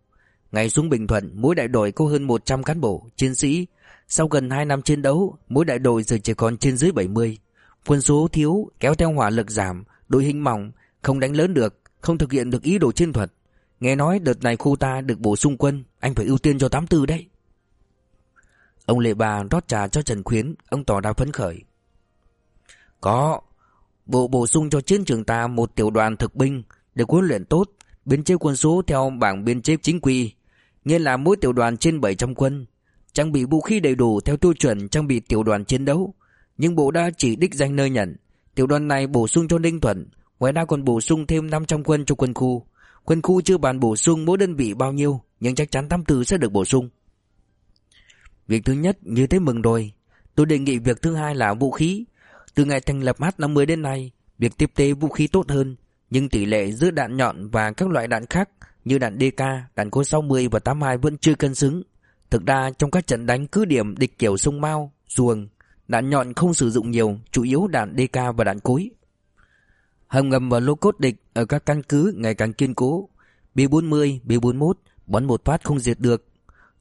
S1: Ngày xuống Bình Thuận, mỗi đại đội có hơn 100 cán bộ, chiến sĩ. Sau gần 2 năm chiến đấu, mỗi đại đội giờ chỉ còn trên dưới 70. Quân số thiếu, kéo theo hỏa lực giảm, đội hình mỏng, không đánh lớn được, không thực hiện được ý đồ chiến thuật. Nghe nói đợt này khu ta được bổ sung quân, anh phải ưu tiên cho 84 đấy. Ông Lệ Bà rót trà cho Trần Khuyến, ông tỏ ra phấn khởi. Có, Bộ bổ sung cho chiến trường ta một tiểu đoàn thực binh được huấn luyện tốt, biên chế quân số theo bảng biên chế chính quy, nghĩa là mỗi tiểu đoàn trên 700 quân. trang bị vũ khí đầy đủ theo tiêu chuẩn trang bị tiểu đoàn chiến đấu, nhưng bộ đã chỉ đích danh nơi nhận. Tiểu đoàn này bổ sung cho Ninh Thuận, ngoài ra còn bổ sung thêm 500 quân cho quân khu. Quân khu chưa bàn bổ sung mỗi đơn vị bao nhiêu, nhưng chắc chắn 84 sẽ được bổ sung. Việc thứ nhất như thế mừng rồi. Tôi đề nghị việc thứ hai là vũ khí. Từ ngày thành lập H50 đến nay, việc tiếp tế vũ khí tốt hơn, nhưng tỷ lệ giữa đạn nhọn và các loại đạn khác như đạn DK, đạn cối 60 và 82 vẫn chưa cân xứng. Thực ra trong các trận đánh cứ điểm địch kiểu sông Mao, ruồng, đạn nhọn không sử dụng nhiều, chủ yếu đạn DK và đạn cối. Hầm ngầm và lô cốt địch ở các căn cứ ngày càng kiên cố. B40, B41 bắn một phát không diệt được.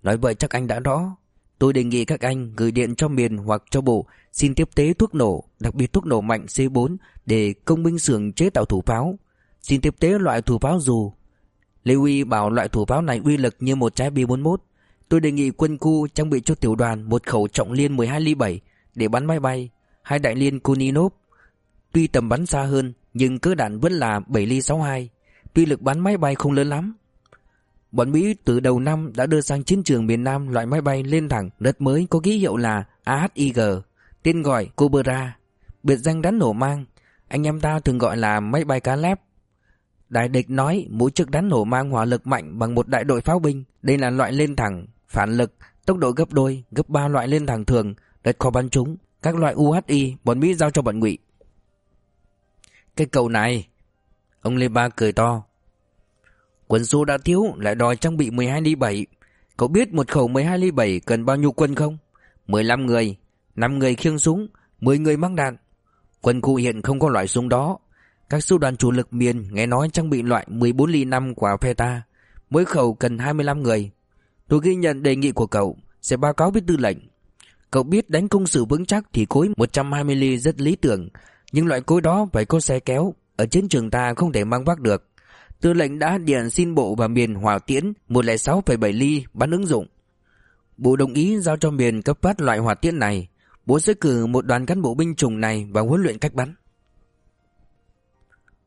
S1: Nói vậy chắc anh đã rõ. Tôi đề nghị các anh gửi điện cho miền hoặc cho bộ xin tiếp tế thuốc nổ, đặc biệt thuốc nổ mạnh C4 để công binh xưởng chế tạo thủ pháo. Xin tiếp tế loại thủ pháo dù. Lê Uy bảo loại thủ pháo này uy lực như một trái B41. Tôi đề nghị quân khu trang bị cho tiểu đoàn một khẩu trọng liên 12 ly 7 để bắn máy bay, hai đại liên Kuninov. Tuy tầm bắn xa hơn nhưng cỡ đạn vẫn là 7 ly 62. Tuy lực bắn máy bay không lớn lắm Bọn Mỹ từ đầu năm đã đưa sang chiến trường miền Nam loại máy bay lên thẳng đất mới có ký hiệu là AHIG, tên gọi Cobra, biệt danh đánh nổ mang. Anh em ta thường gọi là máy bay cá lép. Đại địch nói mỗi chiếc đánh nổ mang hỏa lực mạnh bằng một đại đội pháo binh. Đây là loại lên thẳng, phản lực, tốc độ gấp đôi, gấp ba loại lên thẳng thường, đất khó bắn chúng. Các loại UHI bọn Mỹ giao cho bọn ngụy. Cái cậu này, ông Lê Ba cười to. Quân số đã thiếu, lại đòi trang bị 12 ly 7 Cậu biết một khẩu 12 ly 7 cần bao nhiêu quân không? 15 người 5 người khiêng súng 10 người mang đạn. Quân khu hiện không có loại súng đó. Các sư đoàn chủ lực miền nghe nói trang bị loại 14 ly 5 của phe ta. Mỗi khẩu cần 25 người. Tôi ghi nhận đề nghị của cậu, Sẽ báo cáo với tư lệnh. Cậu biết đánh công sự vững chắc thì cối 120 ly rất lý tưởng, Nhưng loại cối đó phải có xe kéo, Ở chiến trường ta không thể mang vác được. Tư lệnh đã điện xin bộ và miền hỏa tiễn 106,7 ly bắn ứng dụng. Bộ đồng ý giao cho miền cấp phát loại hỏa tiễn này. Bố sẽ cử một đoàn cán bộ binh chủng này vào huấn luyện cách bắn.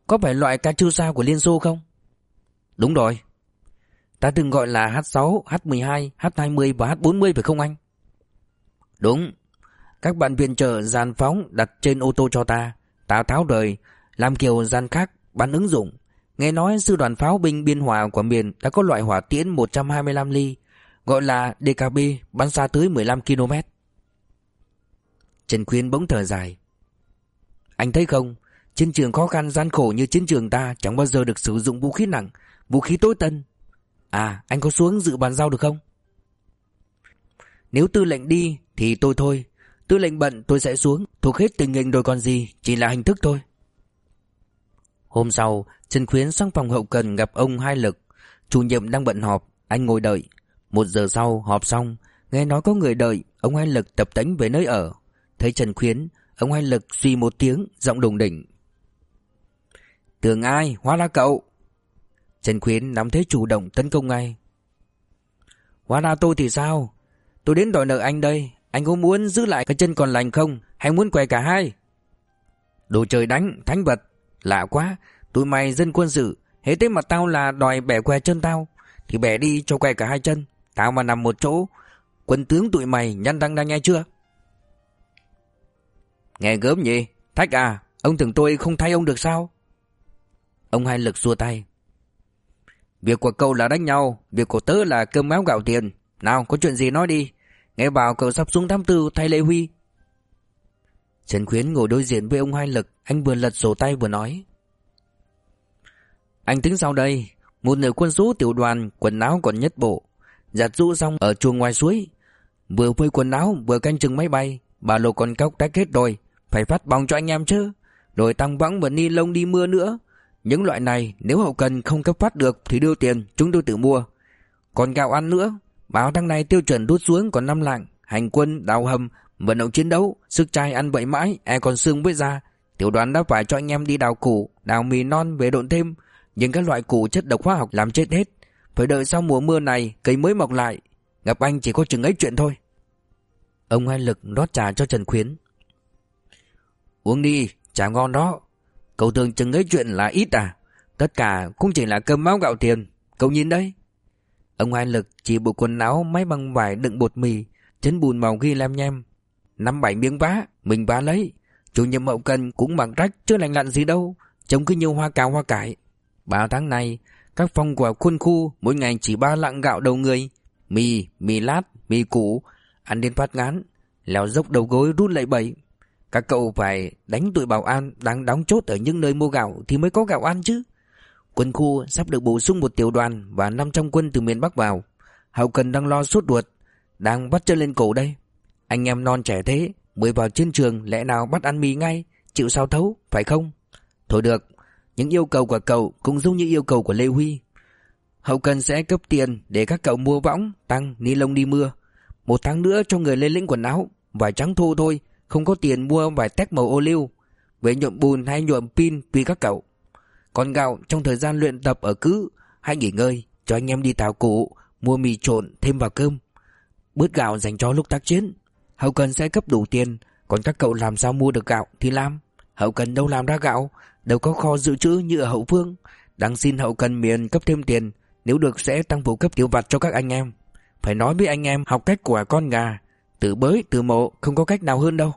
S1: Có phải loại Katyusha của Liên Xô không? Đúng rồi. Ta từng gọi là H6, H12, H20 và H40 phải không anh? Đúng. Các bạn viện trợ dàn phóng đặt trên ô tô cho ta. Ta tháo rời, làm kiểu dàn khác bắn ứng dụng. Nghe nói sư đoàn pháo binh biên hòa của miền đã có loại hỏa tiễn 125 ly, gọi là DKB, bắn xa tới 15 km. Trần Khuyên bỗng thở dài. Anh thấy không, chiến trường khó khăn gian khổ như chiến trường ta chẳng bao giờ được sử dụng vũ khí nặng, vũ khí tối tân. À, anh có xuống dự bàn giao được không? Nếu tư lệnh đi thì tôi thôi, tư lệnh bận tôi sẽ xuống, thuộc hết tình hình rồi còn gì, chỉ là hình thức thôi. Hôm sau, Trần Khuyến sang phòng hậu cần gặp ông Hai Lực. Chủ nhiệm đang bận họp, anh ngồi đợi. Một giờ sau họp xong, nghe nói có người đợi, ông Hai Lực tập tánh về nơi ở. Thấy Trần Khuyến, ông Hai Lực suy một tiếng, giọng đùng đỉnh. Tưởng ai, hóa ra cậu. Trần Khuyến nắm thế chủ động tấn công ngay. Hóa ra tôi thì sao? Tôi đến đòi nợ anh đây, anh có muốn giữ lại cái chân còn lành không? Hay muốn què cả hai? Đồ trời đánh, thánh vật, Lạ quá, tụi mày dân quân sự, hết thế mà tao là đòi bẻ què chân tao, thì bẻ đi cho què cả hai chân. Tao mà nằm một chỗ, quân tướng tụi mày nhăn răng ra nghe chưa? Nghe gớm nhỉ, Thách à, ông tưởng tôi không thay ông được sao? Ông hai lực xua tay. Việc của cậu là đánh nhau, việc của tớ là cơm áo gạo tiền. Nào, có chuyện gì nói đi. Nghe bảo cậu sắp xuống thám tư thay Lê Huy. Trần Khuyến ngồi đối diện với ông Hai Lực, anh vừa lật sổ tay vừa nói. Anh tính sau đây, một nửa quân số tiểu đoàn, quần áo còn nhất bộ, giặt rũ xong ở chuồng ngoài suối. Vừa phơi quần áo, vừa canh chừng máy bay, bà lô còn cóc tách hết rồi, phải phát bóng cho anh em chứ. Rồi tăng vắng và ni lông đi mưa nữa. Những loại này nếu hậu cần không cấp phát được thì đưa tiền, chúng tôi tự mua. Còn gạo ăn nữa, báo tháng này tiêu chuẩn rút xuống còn năm lạng, hành quân, đào hầm, Vận động chiến đấu, sức trai ăn bậy mãi, e còn xương với da. Tiểu đoàn đã phải cho anh em đi đào củ, đào mì non về độn thêm. Nhưng các loại củ chất độc hóa học làm chết hết. Phải đợi sau mùa mưa này, cây mới mọc lại. Gặp anh chỉ có chừng ấy chuyện thôi. Ông Hai Lực rót trà cho Trần Khuyến. Uống đi, trà ngon đó. Cậu tưởng chừng ấy chuyện là ít à? Tất cả cũng chỉ là cơm máu gạo tiền. Cậu nhìn đấy. Ông Hai Lực chỉ bộ quần áo máy băng vải đựng bột mì Chấn bùn màu ghi lem nhem Năm bảy miếng vá Mình vá lấy. Chủ nhiệm hậu cần cũng bằng rách Chưa lành lặn gì đâu Trông cứ nhiều hoa cào hoa cải. Ba tháng này Các phòng của quân khu Mỗi ngày chỉ ba lạng gạo đầu người. Mì, mì lát, mì củ Ăn đến phát ngán Lèo dốc đầu gối rút lại bẩy Các cậu phải đánh tụi bảo an Đang đóng chốt ở những nơi mua gạo Thì mới có gạo ăn chứ. Quân khu sắp được bổ sung một tiểu đoàn Và 500 quân từ miền Bắc vào. Hậu cần đang lo suốt ruột Đang bắt chân lên cổ đây. Anh em non trẻ thế Mới vào chiến trường lẽ nào bắt ăn mì ngay? Chịu sao thấu phải không? Thôi được Những yêu cầu của cậu cũng giống như yêu cầu của Lê Huy. Hậu cần sẽ cấp tiền Để các cậu mua võng, tăng, ni lông đi mưa. Một tháng nữa cho người lên lĩnh quần áo Vải trắng thô thôi Không có tiền mua vải tét màu ô liu. Về nhuộm bùn hay nhuộm pin tùy các cậu. Còn gạo trong thời gian luyện tập ở cứ hãy nghỉ ngơi Cho anh em đi tàu cụ Mua mì trộn thêm vào cơm. Bớt gạo dành cho lúc tác chiến. Hậu cần sẽ cấp đủ tiền, Còn các cậu làm sao mua được gạo thì làm. Hậu cần đâu làm ra gạo, Đâu có kho dự trữ như ở hậu phương. Đang xin hậu cần miền cấp thêm tiền, Nếu được sẽ tăng phụ cấp tiểu vặt cho các anh em. Phải nói với anh em học cách của con gà Tự bới tự mộ, không có cách nào hơn đâu.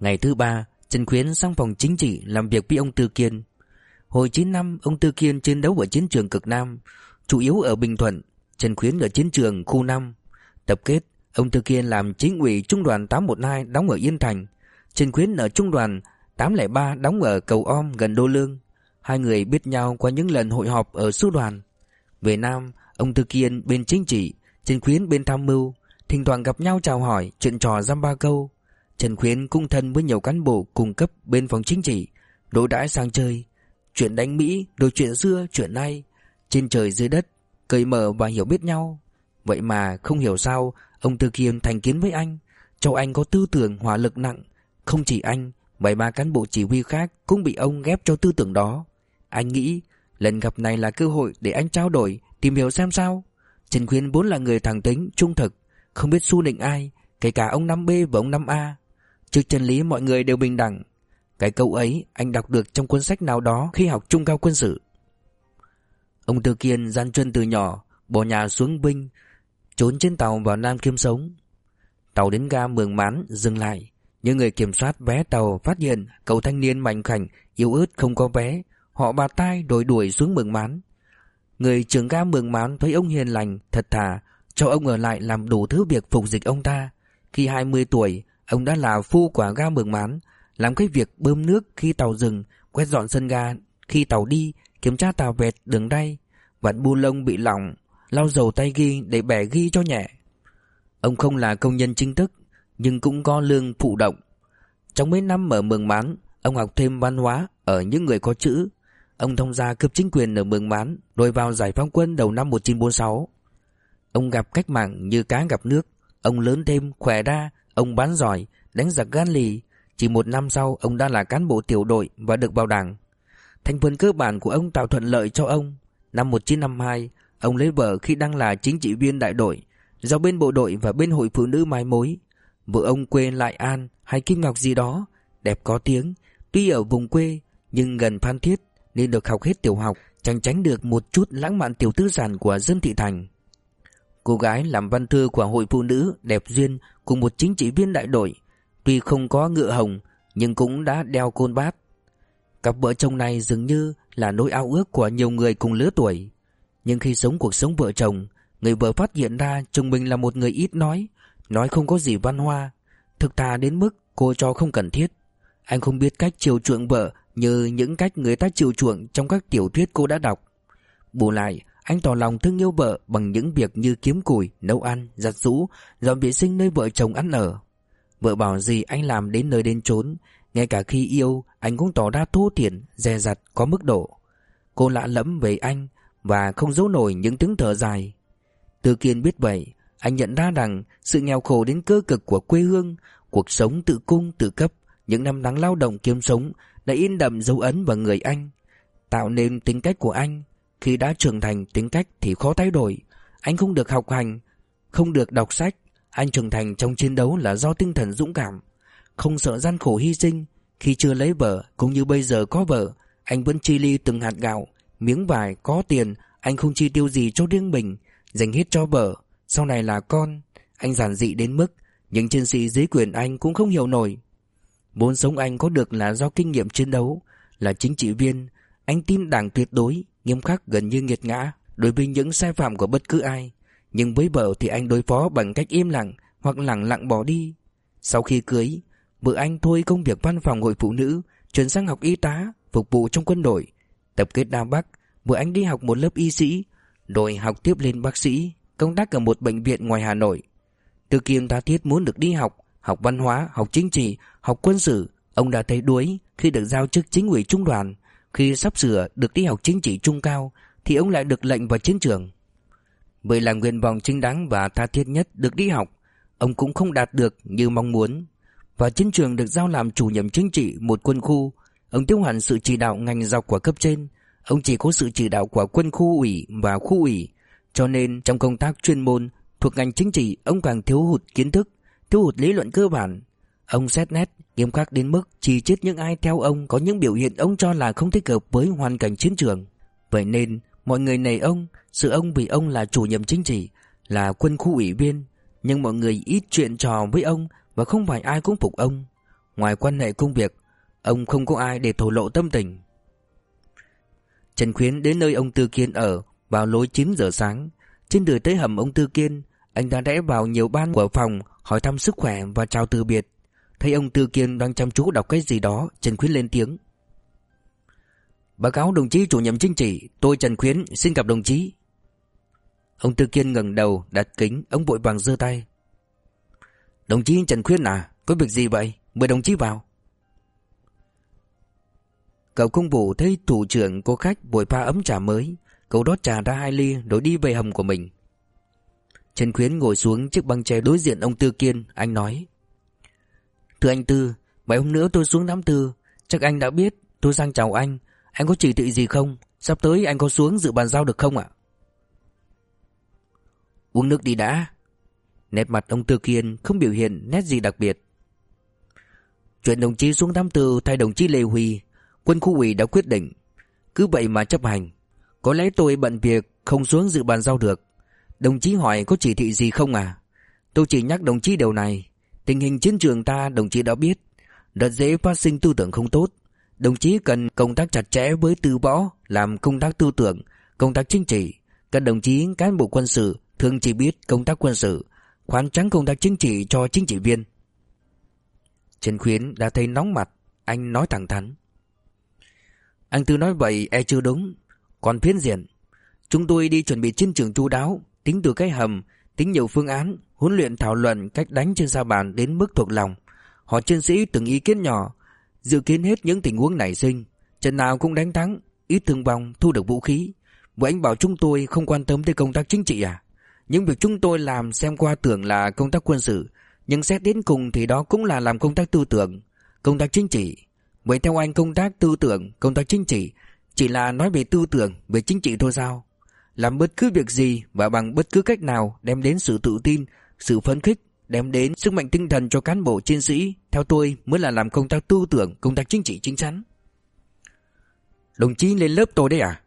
S1: Ngày thứ ba, Trần Khuyến sang phòng chính trị làm việc với ông Tư Kiên. Hồi 9 năm, ông Tư Kiên chiến đấu ở chiến trường cực Nam, Chủ yếu ở Bình Thuận, Trần Khuyến ở chiến trường khu 5 Tập kết Ông thư Kiên làm chính ủy trung đoàn 812 đóng ở Yên Thành Trần Khuyến ở trung đoàn 803 đóng ở Cầu Om, gần Đô Lương. Hai người biết nhau qua những lần hội họp ở sư đoàn. Về Nam, Ông thư Kiên bên chính trị Trần Khuyến bên tham mưu, Thỉnh thoảng gặp nhau chào hỏi, Chuyện trò giam ba câu. Trần Khuyến cũng thân với nhiều cán bộ cung cấp bên phòng chính trị Đối đãi sang chơi, Chuyện đánh Mỹ Rồi chuyện xưa, chuyện nay, Trên trời dưới đất, Cởi mở và hiểu biết nhau. Vậy mà không hiểu sao Ông Tư Kiên thành kiến với anh. Cho anh có tư tưởng hỏa lực nặng. Không chỉ anh, Bảy ba cán bộ chỉ huy khác Cũng bị ông ghép cho tư tưởng đó. Anh nghĩ, lần gặp này là cơ hội Để anh trao đổi, Tìm hiểu xem sao. Trần Khuyến vốn là người thẳng tính, Trung thực, Không biết su nịnh ai, Kể cả ông 5B và ông 5A Trước chân lý mọi người đều bình đẳng. Cái câu ấy anh đọc được trong cuốn sách nào đó Khi học trung cao quân sự. Ông Tư Kiên gian chân từ nhỏ, Bỏ nhà xuống binh Trốn trên tàu vào Nam Kim sống. Tàu đến ga Mường Mán dừng lại. Những người kiểm soát vé tàu phát hiện Cậu thanh niên mạnh khảnh, Yếu ớt không có vé. Họ bà tai đuổi đuổi xuống Mường Mán. Người trưởng ga Mường Mán thấy ông hiền lành, Thật thà, Cho ông ở lại làm đủ thứ việc phục dịch ông ta. Khi 20 tuổi, Ông đã là phu quả ga Mường Mán, Làm cái việc bơm nước khi tàu dừng, Quét dọn sân ga. Khi tàu đi, Kiểm tra tàu vẹt đường ray Vặn bu lông bị lỏng lau dầu tay ghi để bẻ ghi cho nhẹ. Ông không là công nhân chính thức, nhưng cũng có lương phụ động. Trong mấy năm ở Mường Mán, ông học thêm văn hóa ở những người có chữ. Ông thông gia cướp chính quyền ở Mường Mán, rồi vào giải phóng quân đầu năm 1946. Ông gặp cách mạng như cá gặp nước, ông lớn thêm, khỏe ra, ông bán giỏi, đánh giặc gan lì. Chỉ một năm sau, ông đã là cán bộ tiểu đội và được vào đảng. Thành phần cơ bản của ông tạo thuận lợi cho ông. Năm 1952, Ông lấy vợ khi đang là chính trị viên đại đội, Do bên bộ đội và bên hội phụ nữ mai mối. Vợ ông quê Lại An hay Kim Ngọc gì đó, Đẹp có tiếng, Tuy ở vùng quê nhưng gần Phan Thiết Nên được học hết tiểu học, Chẳng tránh được một chút lãng mạn tiểu tư giản của dân thị thành. Cô gái làm văn thư của hội phụ nữ Đẹp duyên cùng một chính trị viên đại đội, Tuy không có ngựa hồng Nhưng cũng đã đeo côn bát. Cặp vợ chồng này dường như là nỗi ao ước của nhiều người cùng lứa tuổi nhưng khi sống cuộc sống vợ chồng Người vợ phát hiện ra chồng mình là một người ít nói Nói không có gì văn hoa. Thực thà đến mức cô cho không cần thiết. Anh không biết cách chiều chuộng vợ Như những cách người ta chiều chuộng Trong các tiểu thuyết cô đã đọc. Bù lại anh tỏ lòng thương yêu vợ Bằng những việc như kiếm củi, nấu ăn, giặt rũ Dọn vệ sinh nơi vợ chồng ăn ở. Vợ bảo gì anh làm đến nơi đến chốn Ngay cả khi yêu Anh cũng tỏ ra thô thiển, dè dặt, có mức độ. Cô lạ lẫm về anh và không giấu nổi những tiếng thở dài. Từ Kiên biết vậy, anh nhận ra rằng sự nghèo khổ đến cơ cực của quê hương, cuộc sống tự cung tự cấp, những năm tháng lao động kiếm sống đã in đậm dấu ấn vào người anh, tạo nên tính cách của anh. Khi đã trưởng thành tính cách thì khó thay đổi, anh không được học hành, không được đọc sách, anh trưởng thành trong chiến đấu là do tinh thần dũng cảm, không sợ gian khổ hy sinh. Khi chưa lấy vợ cũng như bây giờ có vợ, anh vẫn chi ly từng hạt gạo, Miếng vải, có tiền, anh không chi tiêu gì cho riêng mình, dành hết cho vợ, sau này là con. Anh giản dị đến mức Những chiến sĩ dưới quyền anh cũng không hiểu nổi. Vốn sống anh có được là do kinh nghiệm chiến đấu Là chính trị viên. Anh tin đảng tuyệt đối Nghiêm khắc gần như nghiệt ngã Đối với những sai phạm của bất cứ ai. Nhưng với vợ thì anh đối phó bằng cách im lặng Hoặc lặng lặng bỏ đi. Sau khi cưới Vợ anh thôi công việc văn phòng hội phụ nữ Chuyển sang học y tá Phục vụ trong quân đội. Tập kết Nam Bắc Vợ anh đi học một lớp y sĩ Rồi học tiếp lên bác sĩ Công tác ở một bệnh viện ngoài Hà Nội. Từ khi ông ta thiết muốn được đi học Học văn hóa, học chính trị, học quân sự Ông đã thấy đuối khi được giao chức chính ủy trung đoàn. Khi sắp sửa được đi học chính trị trung cao Thì ông lại được lệnh vào chiến trường. Bởi là nguyện vọng chính đáng và tha thiết nhất được đi học Ông cũng không đạt được như mong muốn. Và chiến trường được giao làm chủ nhiệm chính trị một quân khu Ông tiêu hẳn sự chỉ đạo ngành dọc của cấp trên Ông chỉ có sự chỉ đạo của quân khu ủy và khu ủy Cho nên trong công tác chuyên môn thuộc ngành chính trị Ông càng thiếu hụt kiến thức Thiếu hụt lý luận cơ bản Ông xét nét nghiêm khắc đến mức chỉ trích những ai theo ông có những biểu hiện ông cho là không thích hợp với hoàn cảnh chiến trường. Vậy nên, mọi người nể ông, sự ông vì ông là chủ nhiệm chính trị, là quân khu ủy viên, nhưng mọi người ít chuyện trò với ông và không phải ai cũng phục ông. Ngoài quan hệ công việc, ông không có ai để thổ lộ tâm tình. Trần Khuyến đến nơi ông Tư Kiên ở vào lối 9 giờ sáng. Trên đường tới hầm ông Tư Kiên, anh đã rẽ vào nhiều ban của phòng hỏi thăm sức khỏe và chào từ biệt. Thấy ông Tư Kiên đang chăm chú đọc cái gì đó, Trần Khuyến lên tiếng. Báo cáo đồng chí chủ nhiệm chính trị, tôi Trần Khuyến xin gặp đồng chí. Ông Tư Kiên ngẩng đầu, đặt kính, ông vội vàng giơ tay. Đồng chí Trần Khuyến à, có việc gì vậy? Mời đồng chí vào. Cậu công vụ thấy thủ trưởng cô khách bồi pha ấm trà mới, cậu đót trà ra hai ly rồi đi về hầm của mình. Trần Khuyến ngồi xuống chiếc băng tre đối diện ông Tư Kiên, anh nói. Thưa anh Tư, mấy hôm nữa tôi xuống đám tư, chắc anh đã biết, tôi sang chào anh, anh có chỉ thị gì không? Sắp tới anh có xuống dự bàn giao được không ạ? Uống nước đi đã. Nét mặt ông Tư Kiên không biểu hiện nét gì đặc biệt. Chuyện đồng chí xuống đám tư thay đồng chí Lê Huy, quân khu ủy đã quyết định. Cứ vậy mà chấp hành. Có lẽ tôi bận việc không xuống dự bàn giao được. Đồng chí hỏi có chỉ thị gì không à? Tôi chỉ nhắc đồng chí điều này. Tình hình chiến trường ta đồng chí đã biết. Rất dễ phát sinh tư tưởng không tốt. Đồng chí cần công tác chặt chẽ với tư võ, làm công tác tư tưởng, công tác chính trị. Các đồng chí cán bộ quân sự thường chỉ biết công tác quân sự, khoán trắng công tác chính trị cho chính trị viên. Trần Khuyến đã thấy nóng mặt, anh nói thẳng thắn. Anh Tư nói vậy e chưa đúng, còn phiến diện. Chúng tôi đi chuẩn bị chiến trường chu đáo, tính từ cái hầm, tính nhiều phương án, huấn luyện thảo luận cách đánh trên sa bàn đến mức thuộc lòng. Họ chiến sĩ từng ý kiến nhỏ, dự kiến hết những tình huống nảy sinh, trận nào cũng đánh thắng, ít thương vong, thu được vũ khí. Vậy anh bảo chúng tôi không quan tâm tới công tác chính trị à? Những việc chúng tôi làm xem qua tưởng là công tác quân sự, nhưng xét đến cùng thì đó cũng là làm công tác tư tưởng, công tác chính trị. Vậy theo anh công tác tư tưởng, công tác chính trị chỉ là nói về tư tưởng, về chính trị thôi sao? Làm bất cứ việc gì và bằng bất cứ cách nào đem đến sự tự tin, sự phấn khích, đem đến sức mạnh tinh thần cho cán bộ chiến sĩ, theo tôi mới là làm công tác tư tưởng, công tác chính trị chính chắn. Đồng chí lên lớp tôi đấy à?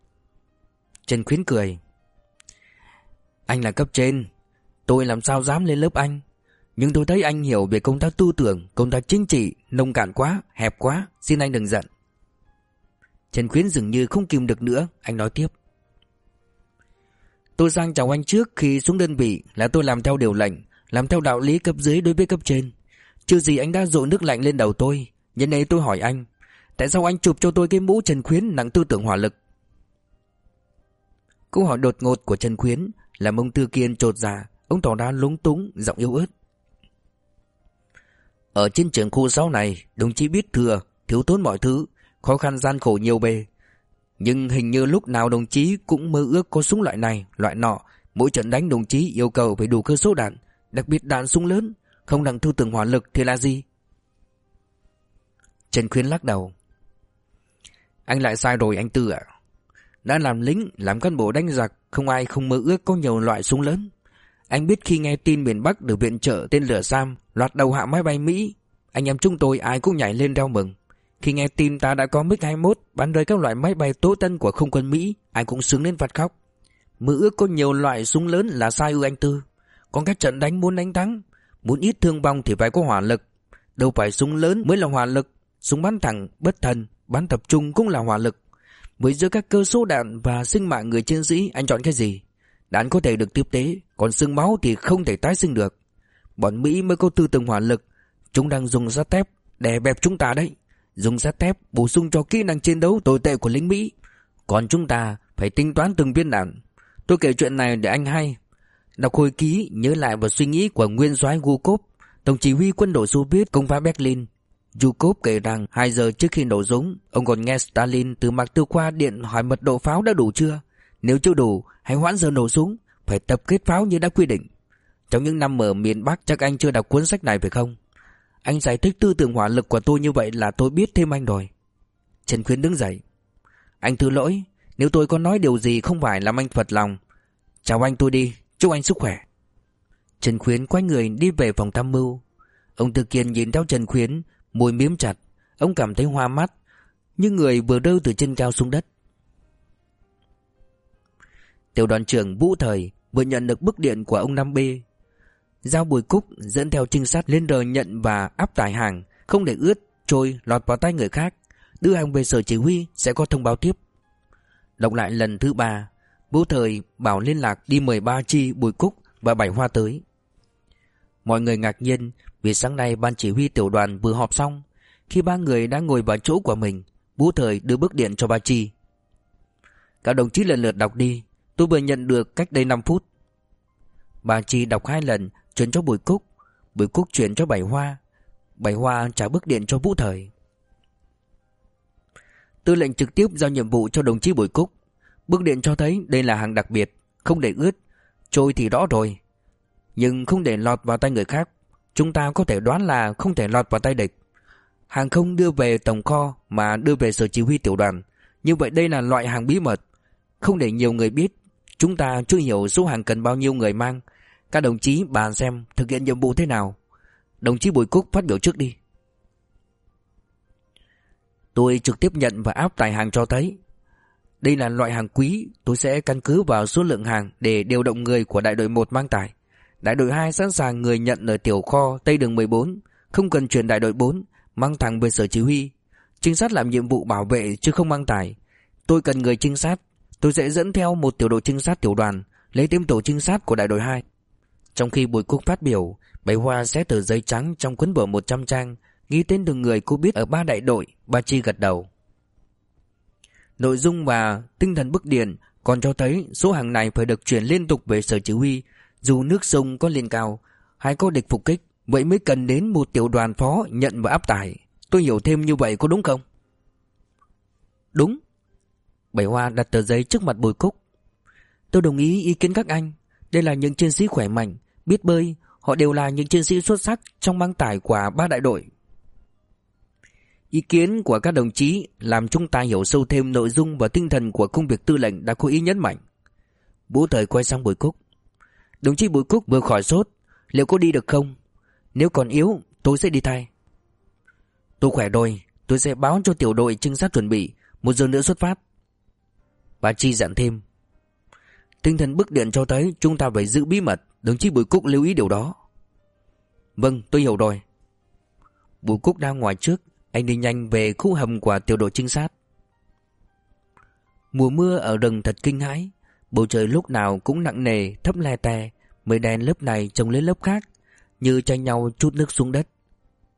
S1: Trần Khuyến cười. Anh là cấp trên, tôi làm sao dám lên lớp anh? Nhưng tôi thấy anh hiểu về công tác tư tưởng, công tác chính trị, nông cạn quá, hẹp quá, xin anh đừng giận. Trần Khuyến dường như không kìm được nữa, anh nói tiếp. Tôi sang chào anh trước khi xuống đơn vị là tôi làm theo điều lệnh, làm theo đạo lý cấp dưới đối với cấp trên. Chưa gì anh đã dội nước lạnh lên đầu tôi, nhân ấy tôi hỏi anh, tại sao anh chụp cho tôi cái mũ Trần Khuyến nặng tư tưởng hỏa lực? Câu hỏi đột ngột của Trần Khuyến làm ông Tư Kiên trột ra ông tỏ ra lúng túng, giọng yếu ớt. Ở trên trường khu sáu này, đồng chí biết thừa, thiếu thốn mọi thứ, khó khăn gian khổ nhiều bề. Nhưng hình như lúc nào đồng chí cũng mơ ước có súng loại này, loại nọ. Mỗi trận đánh đồng chí yêu cầu phải đủ cơ số đạn, đặc biệt đạn súng lớn, không đặng thư tưởng hỏa lực thì là gì? Trần Khuyến lắc đầu. Anh lại sai rồi anh Tư ạ. Đã làm lính, làm cán bộ đánh giặc, không ai không mơ ước có nhiều loại súng lớn. Anh biết khi nghe tin miền Bắc được viện trợ tên lửa Sam loạt đầu hạ máy bay Mỹ, anh em chúng tôi ai cũng nhảy lên reo mừng. Khi nghe tin ta đã có MiG-21 bắn rơi các loại máy bay tố tân của không quân Mỹ, ai cũng sướng lên vặt khóc. Mơ ước có nhiều loại súng lớn là sai ư anh Tư. Còn các trận đánh muốn đánh thắng Muốn ít thương vong thì phải có hỏa lực Đâu phải súng lớn mới là hỏa lực Súng bắn thẳng, bất thần, bắn tập trung cũng là hỏa lực Với giữa các cơ số đạn và sinh mạng người chiến sĩ Anh chọn cái gì Đạn có thể được tiếp tế còn xương máu thì không thể tái sinh được. Bọn Mỹ mới có tư tưởng hỏa lực. Chúng đang dùng sắt thép để bẹp chúng ta đấy. Dùng sắt thép bổ sung cho kỹ năng chiến đấu tồi tệ của lính Mỹ. Còn chúng ta phải tính toán từng viên đạn. Tôi kể chuyện này để anh hay. Đọc hồi ký, nhớ lại vào suy nghĩ của nguyên soái Gukov Tổng chỉ huy quân đội Xô Viết công phá Berlin. Zhukov kể rằng 2 giờ trước khi nổ súng, Ông còn nghe Stalin từ mặt tư khoa điện hỏi mật độ pháo đã đủ chưa? Nếu chưa đủ, hãy hoãn giờ nổ súng. Phải tập kết pháo như đã quy định. Trong những năm ở miền Bắc, chắc anh chưa đọc cuốn sách này phải không? Anh giải thích tư tưởng hỏa lực của tôi như vậy là tôi biết thêm anh rồi. Trần Khuyến đứng dậy. Anh thứ lỗi, Nếu tôi có nói điều gì không phải làm anh phật lòng. Chào anh, tôi đi. Chúc anh sức khỏe. Trần Khuyến quay người đi về phòng tham mưu. Ông Tư Kiên nhìn theo Trần Khuyến, Môi miếm chặt. Ông cảm thấy hoa mắt, Như người vừa rơi từ trên cao xuống đất. Tiểu đoàn trưởng Vũ Thời Vừa nhận được bức điện của ông Nam B Giao Bùi Cúc dẫn theo trinh sát lên đờ nhận và áp tải hàng Không để ướt, trôi, lọt vào tay người khác Đưa hàng về sở chỉ huy sẽ có thông báo tiếp. Đọc lại lần thứ ba Vũ Thời bảo liên lạc đi mời ba chi Bùi Cúc và Bảy Hoa tới. Mọi người ngạc nhiên vì sáng nay ban chỉ huy tiểu đoàn vừa họp xong Khi ba người đang ngồi vào chỗ của mình Vũ Thời đưa bức điện cho ba chi. Các đồng chí lần lượt đọc đi Tôi vừa nhận được cách đây 5 phút. Bà Chi đọc hai lần, Chuyển cho Bùi Cúc. Bùi Cúc chuyển cho Bảy Hoa. Bảy Hoa trả bức điện cho Vũ Thời. Tư lệnh trực tiếp giao nhiệm vụ cho đồng chí Bùi Cúc. Bức điện cho thấy đây là hàng đặc biệt, Không để ướt. Trôi thì rõ rồi. Nhưng không để lọt vào tay người khác. Chúng ta có thể đoán là không thể lọt vào tay địch. Hàng không đưa về tổng kho Mà đưa về sở chỉ huy tiểu đoàn. Như vậy đây là loại hàng bí mật. Không để nhiều người biết Chúng ta chưa hiểu số hàng cần bao nhiêu người mang. Các đồng chí bàn xem thực hiện nhiệm vụ thế nào. Đồng chí Bùi Cúc phát biểu trước đi. Tôi trực tiếp nhận và áp tải hàng cho thấy. Đây là loại hàng quý, Tôi sẽ căn cứ vào số lượng hàng Để điều động người của đại đội 1 mang tải. Đại đội 2 sẵn sàng người nhận ở tiểu kho Tây đường 14 Không cần chuyển đại đội 4 Mang thẳng về sở chỉ huy. Trinh sát làm nhiệm vụ bảo vệ chứ không mang tải. Tôi cần người trinh sát Tôi sẽ dẫn theo một tiểu đội trinh sát tiểu đoàn, Lấy thêm tổ trinh sát của đại đội 2 Trong khi Bùi Cúc phát biểu Bày Hoa sẽ tờ giấy trắng trong cuốn vở 100 trang, Ghi tên từng người cô biết ở ba đại đội, Ba Chi gật đầu. Nội dung và tinh thần bức điện Còn cho thấy số hàng này phải được chuyển liên tục về sở chỉ huy, Dù nước sông có lên cao, Hay có địch phục kích, Vậy mới cần đến một tiểu đoàn phó nhận và áp tải. Tôi hiểu thêm như vậy có đúng không? Đúng. Bảy Hoa đặt tờ giấy trước mặt Bùi Cúc. Tôi đồng ý ý kiến các anh. Đây là những chiến sĩ khỏe mạnh, Biết bơi. Họ đều là những chiến sĩ xuất sắc Trong băng tải của ba đại đội. Ý kiến của các đồng chí Làm chúng ta hiểu sâu thêm nội dung Và tinh thần của công việc tư lệnh đã có ý nhấn mạnh. Bố thời quay sang Bùi Cúc. Đồng chí Bùi Cúc vừa khỏi sốt, Liệu có đi được không? Nếu còn yếu, tôi sẽ đi thay. Tôi khỏe rồi, Tôi sẽ báo cho tiểu đội trinh sát chuẩn bị. Một giờ nữa xuất phát. Bà Chi dặn thêm. Tinh thần bức điện cho thấy chúng ta phải giữ bí mật. Đồng chí Bùi Cúc lưu ý điều đó. Vâng tôi hiểu rồi. Bùi Cúc đang ngoài trước Anh đi nhanh về khu hầm của tiểu đội trinh sát. Mùa mưa ở rừng thật kinh hãi. Bầu trời lúc nào cũng nặng nề Thấp le tè Mây đen lớp này trông lên lớp khác Như tranh nhau chút nước xuống đất.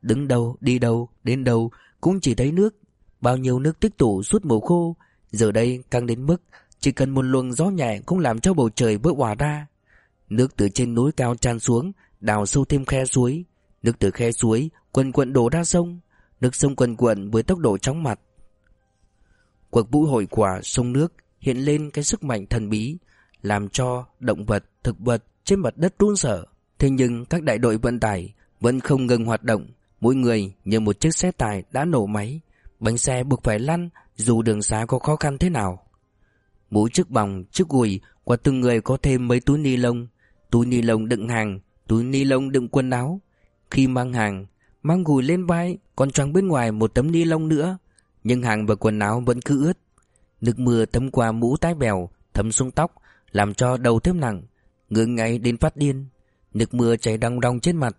S1: Đứng đâu, đi đâu, đến đâu Cũng chỉ thấy nước. Bao nhiêu nước tích tụ suốt mùa khô Giờ đây càng đến mức Chỉ cần một luồng gió nhẹ cũng làm cho bầu trời vỡ hòa ra. Nước từ trên núi cao tràn xuống Đào sâu thêm khe suối. Nước từ khe suối quần quận đổ ra sông. Nước sông quần quận với tốc độ chóng mặt. Cuộc vũ hội quả sông nước Hiện lên cái sức mạnh thần bí Làm cho động vật, thực vật trên mặt đất run sợ. Thế nhưng các đại đội vận tải Vẫn không ngừng hoạt động. Mỗi người như một chiếc xe tải đã nổ máy. Bánh xe buộc phải lăn dù đường xá có khó khăn thế nào. Mỗi chiếc bòng, chiếc gùi của từng người có thêm mấy túi ni lông, túi ni lông đựng hàng, túi ni lông đựng quần áo. Khi mang hàng, mang gùi lên vai, còn choàng bên ngoài một tấm ni lông nữa, nhưng hàng và quần áo vẫn cứ ướt. Nước mưa thấm qua mũ tái bèo, thấm xuống tóc, làm cho đầu thêm nặng, Ngưỡng ngay đến phát điên. Nước mưa chảy đong đong trên mặt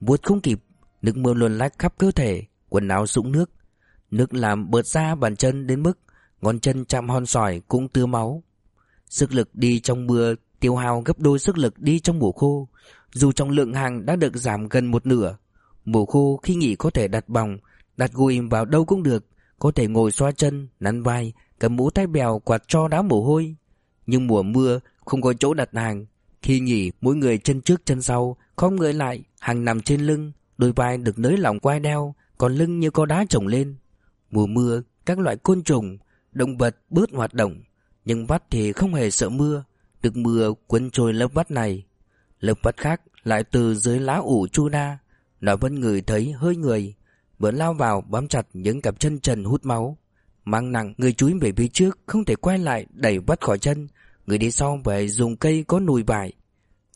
S1: Vuốt không kịp Nước mưa luồn lách khắp cơ thể Quần áo sũng nước Nước làm bợt ra bàn chân đến mức Ngón chân chạm hòn sỏi cũng tưa máu. Sức lực đi trong mưa tiêu hao gấp đôi sức lực đi trong mùa khô. Dù trọng lượng hàng đã được giảm gần một nửa Mùa khô khi nghỉ có thể đặt bòng Đặt gùi vào đâu cũng được Có thể ngồi xoa chân, nắn vai Cầm mũ tay bèo quạt cho đá mồ hôi. Nhưng mùa mưa không có chỗ đặt hàng. Khi nghỉ mỗi người chân trước chân sau không người lại Hàng nằm trên lưng Đôi vai được nới lỏng quai đeo Còn lưng như có đá trồng lên. Mùa mưa, các loại côn trùng, Động vật bớt hoạt động, Nhưng vắt thì không hề sợ mưa. Được mưa cuốn trôi lớp vắt này. Lớp vắt khác lại từ dưới lá ủ chu na. Nó vẫn ngửi thấy hơi người vẫn lao vào bám chặt những cặp chân trần hút máu. Mang nặng người chúi về phía trước, Không thể quay lại, đẩy vắt khỏi chân. Người đi sau phải dùng cây có nùi vải.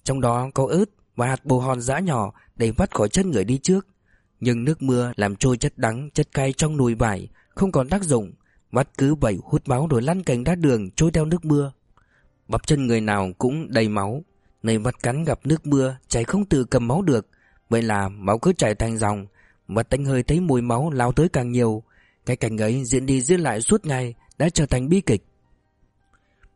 S1: Trong đó có ớt Và hạt bồ hòn giã nhỏ Đẩy vắt khỏi chân người đi trước. Nhưng nước mưa làm trôi chất đắng, Chất cay trong nồi vải, Không còn tác dụng. Vắt cứ vậy hút máu rồi lăn cành đá đường trôi theo nước mưa. Bắp chân người nào cũng đầy máu. Nơi vắt cắn gặp nước mưa, Chảy không tự cầm máu được. Vậy là máu cứ chảy thành dòng. Và tánh hơi thấy mùi máu lao tới càng nhiều. Cái cảnh ấy diễn đi diễn lại suốt ngày Đã trở thành bi kịch.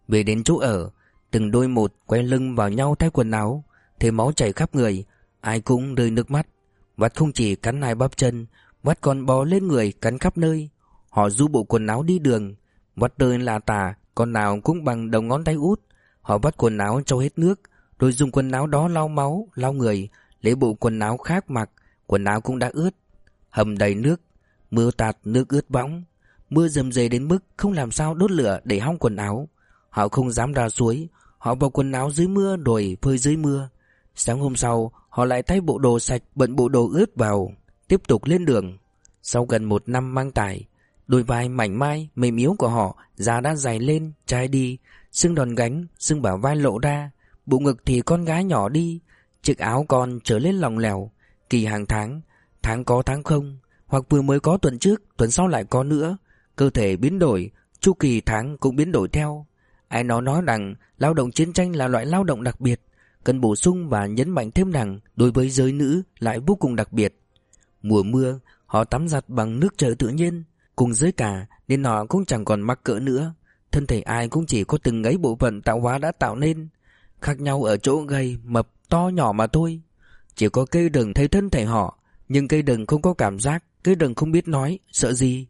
S1: Về đến chỗ ở, Từng đôi một quay lưng vào nhau thay quần áo. Thấy máu chảy khắp người, Ai cũng rơi nước mắt. Vắt không chỉ cắn hai bắp chân Vắt còn bò lên người cắn khắp nơi. Họ du bộ quần áo đi đường Vắt rơi là tà Con nào cũng bằng đầu ngón tay út. Họ vắt quần áo cho hết nước Rồi dùng quần áo đó lau máu, lau người Lấy bộ quần áo khác mặc Quần áo cũng đã ướt. Hầm đầy nước Mưa tạt nước ướt bóng Mưa dầm dề đến mức không làm sao đốt lửa để hong quần áo. Họ không dám ra suối Họ vào quần áo dưới mưa rồi phơi dưới mưa. Sáng hôm sau Họ lại thay bộ đồ sạch bận bộ đồ ướt vào Tiếp tục lên đường. Sau gần một năm mang tải Đôi vai mảnh mai, mềm yếu của họ Da đã dày lên, trái đi Xương đòn gánh, xương bả vai lộ ra Bộ ngực thì con gái nhỏ đi Chiếc áo con trở lên lòng lèo Kỳ hàng tháng Tháng có tháng không Hoặc vừa mới có tuần trước Tuần sau lại có nữa Cơ thể biến đổi chu kỳ tháng cũng biến đổi theo. Ai nó nói rằng Lao động chiến tranh là loại lao động đặc biệt Cần bổ sung và nhấn mạnh thêm rằng Đối với giới nữ lại vô cùng đặc biệt. Mùa mưa Họ tắm giặt bằng nước trời tự nhiên Cùng giới cả nên họ cũng chẳng còn mắc cỡ nữa. Thân thể ai cũng chỉ có từng ấy bộ phận tạo hóa đã tạo nên Khác nhau ở chỗ gầy, mập, to nhỏ mà thôi. Chỉ có cây đừng thấy thân thể họ Nhưng cây đừng không có cảm giác Cây đừng không biết nói, sợ gì.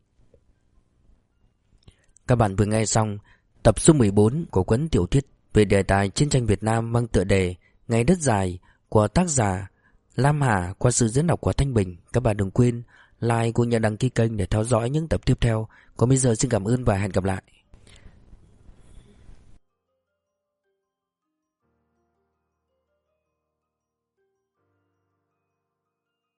S1: Các bạn vừa nghe xong Tập số 14 của cuốn tiểu thuyết Về đề tài chiến tranh Việt Nam mang tựa đề Ngày đất dài của tác giả Lam Hà qua sự diễn đọc của Thanh Bình. Các bạn đừng quên like cũng như đăng ký kênh để theo dõi những tập tiếp theo. Còn bây giờ xin cảm ơn và hẹn gặp lại.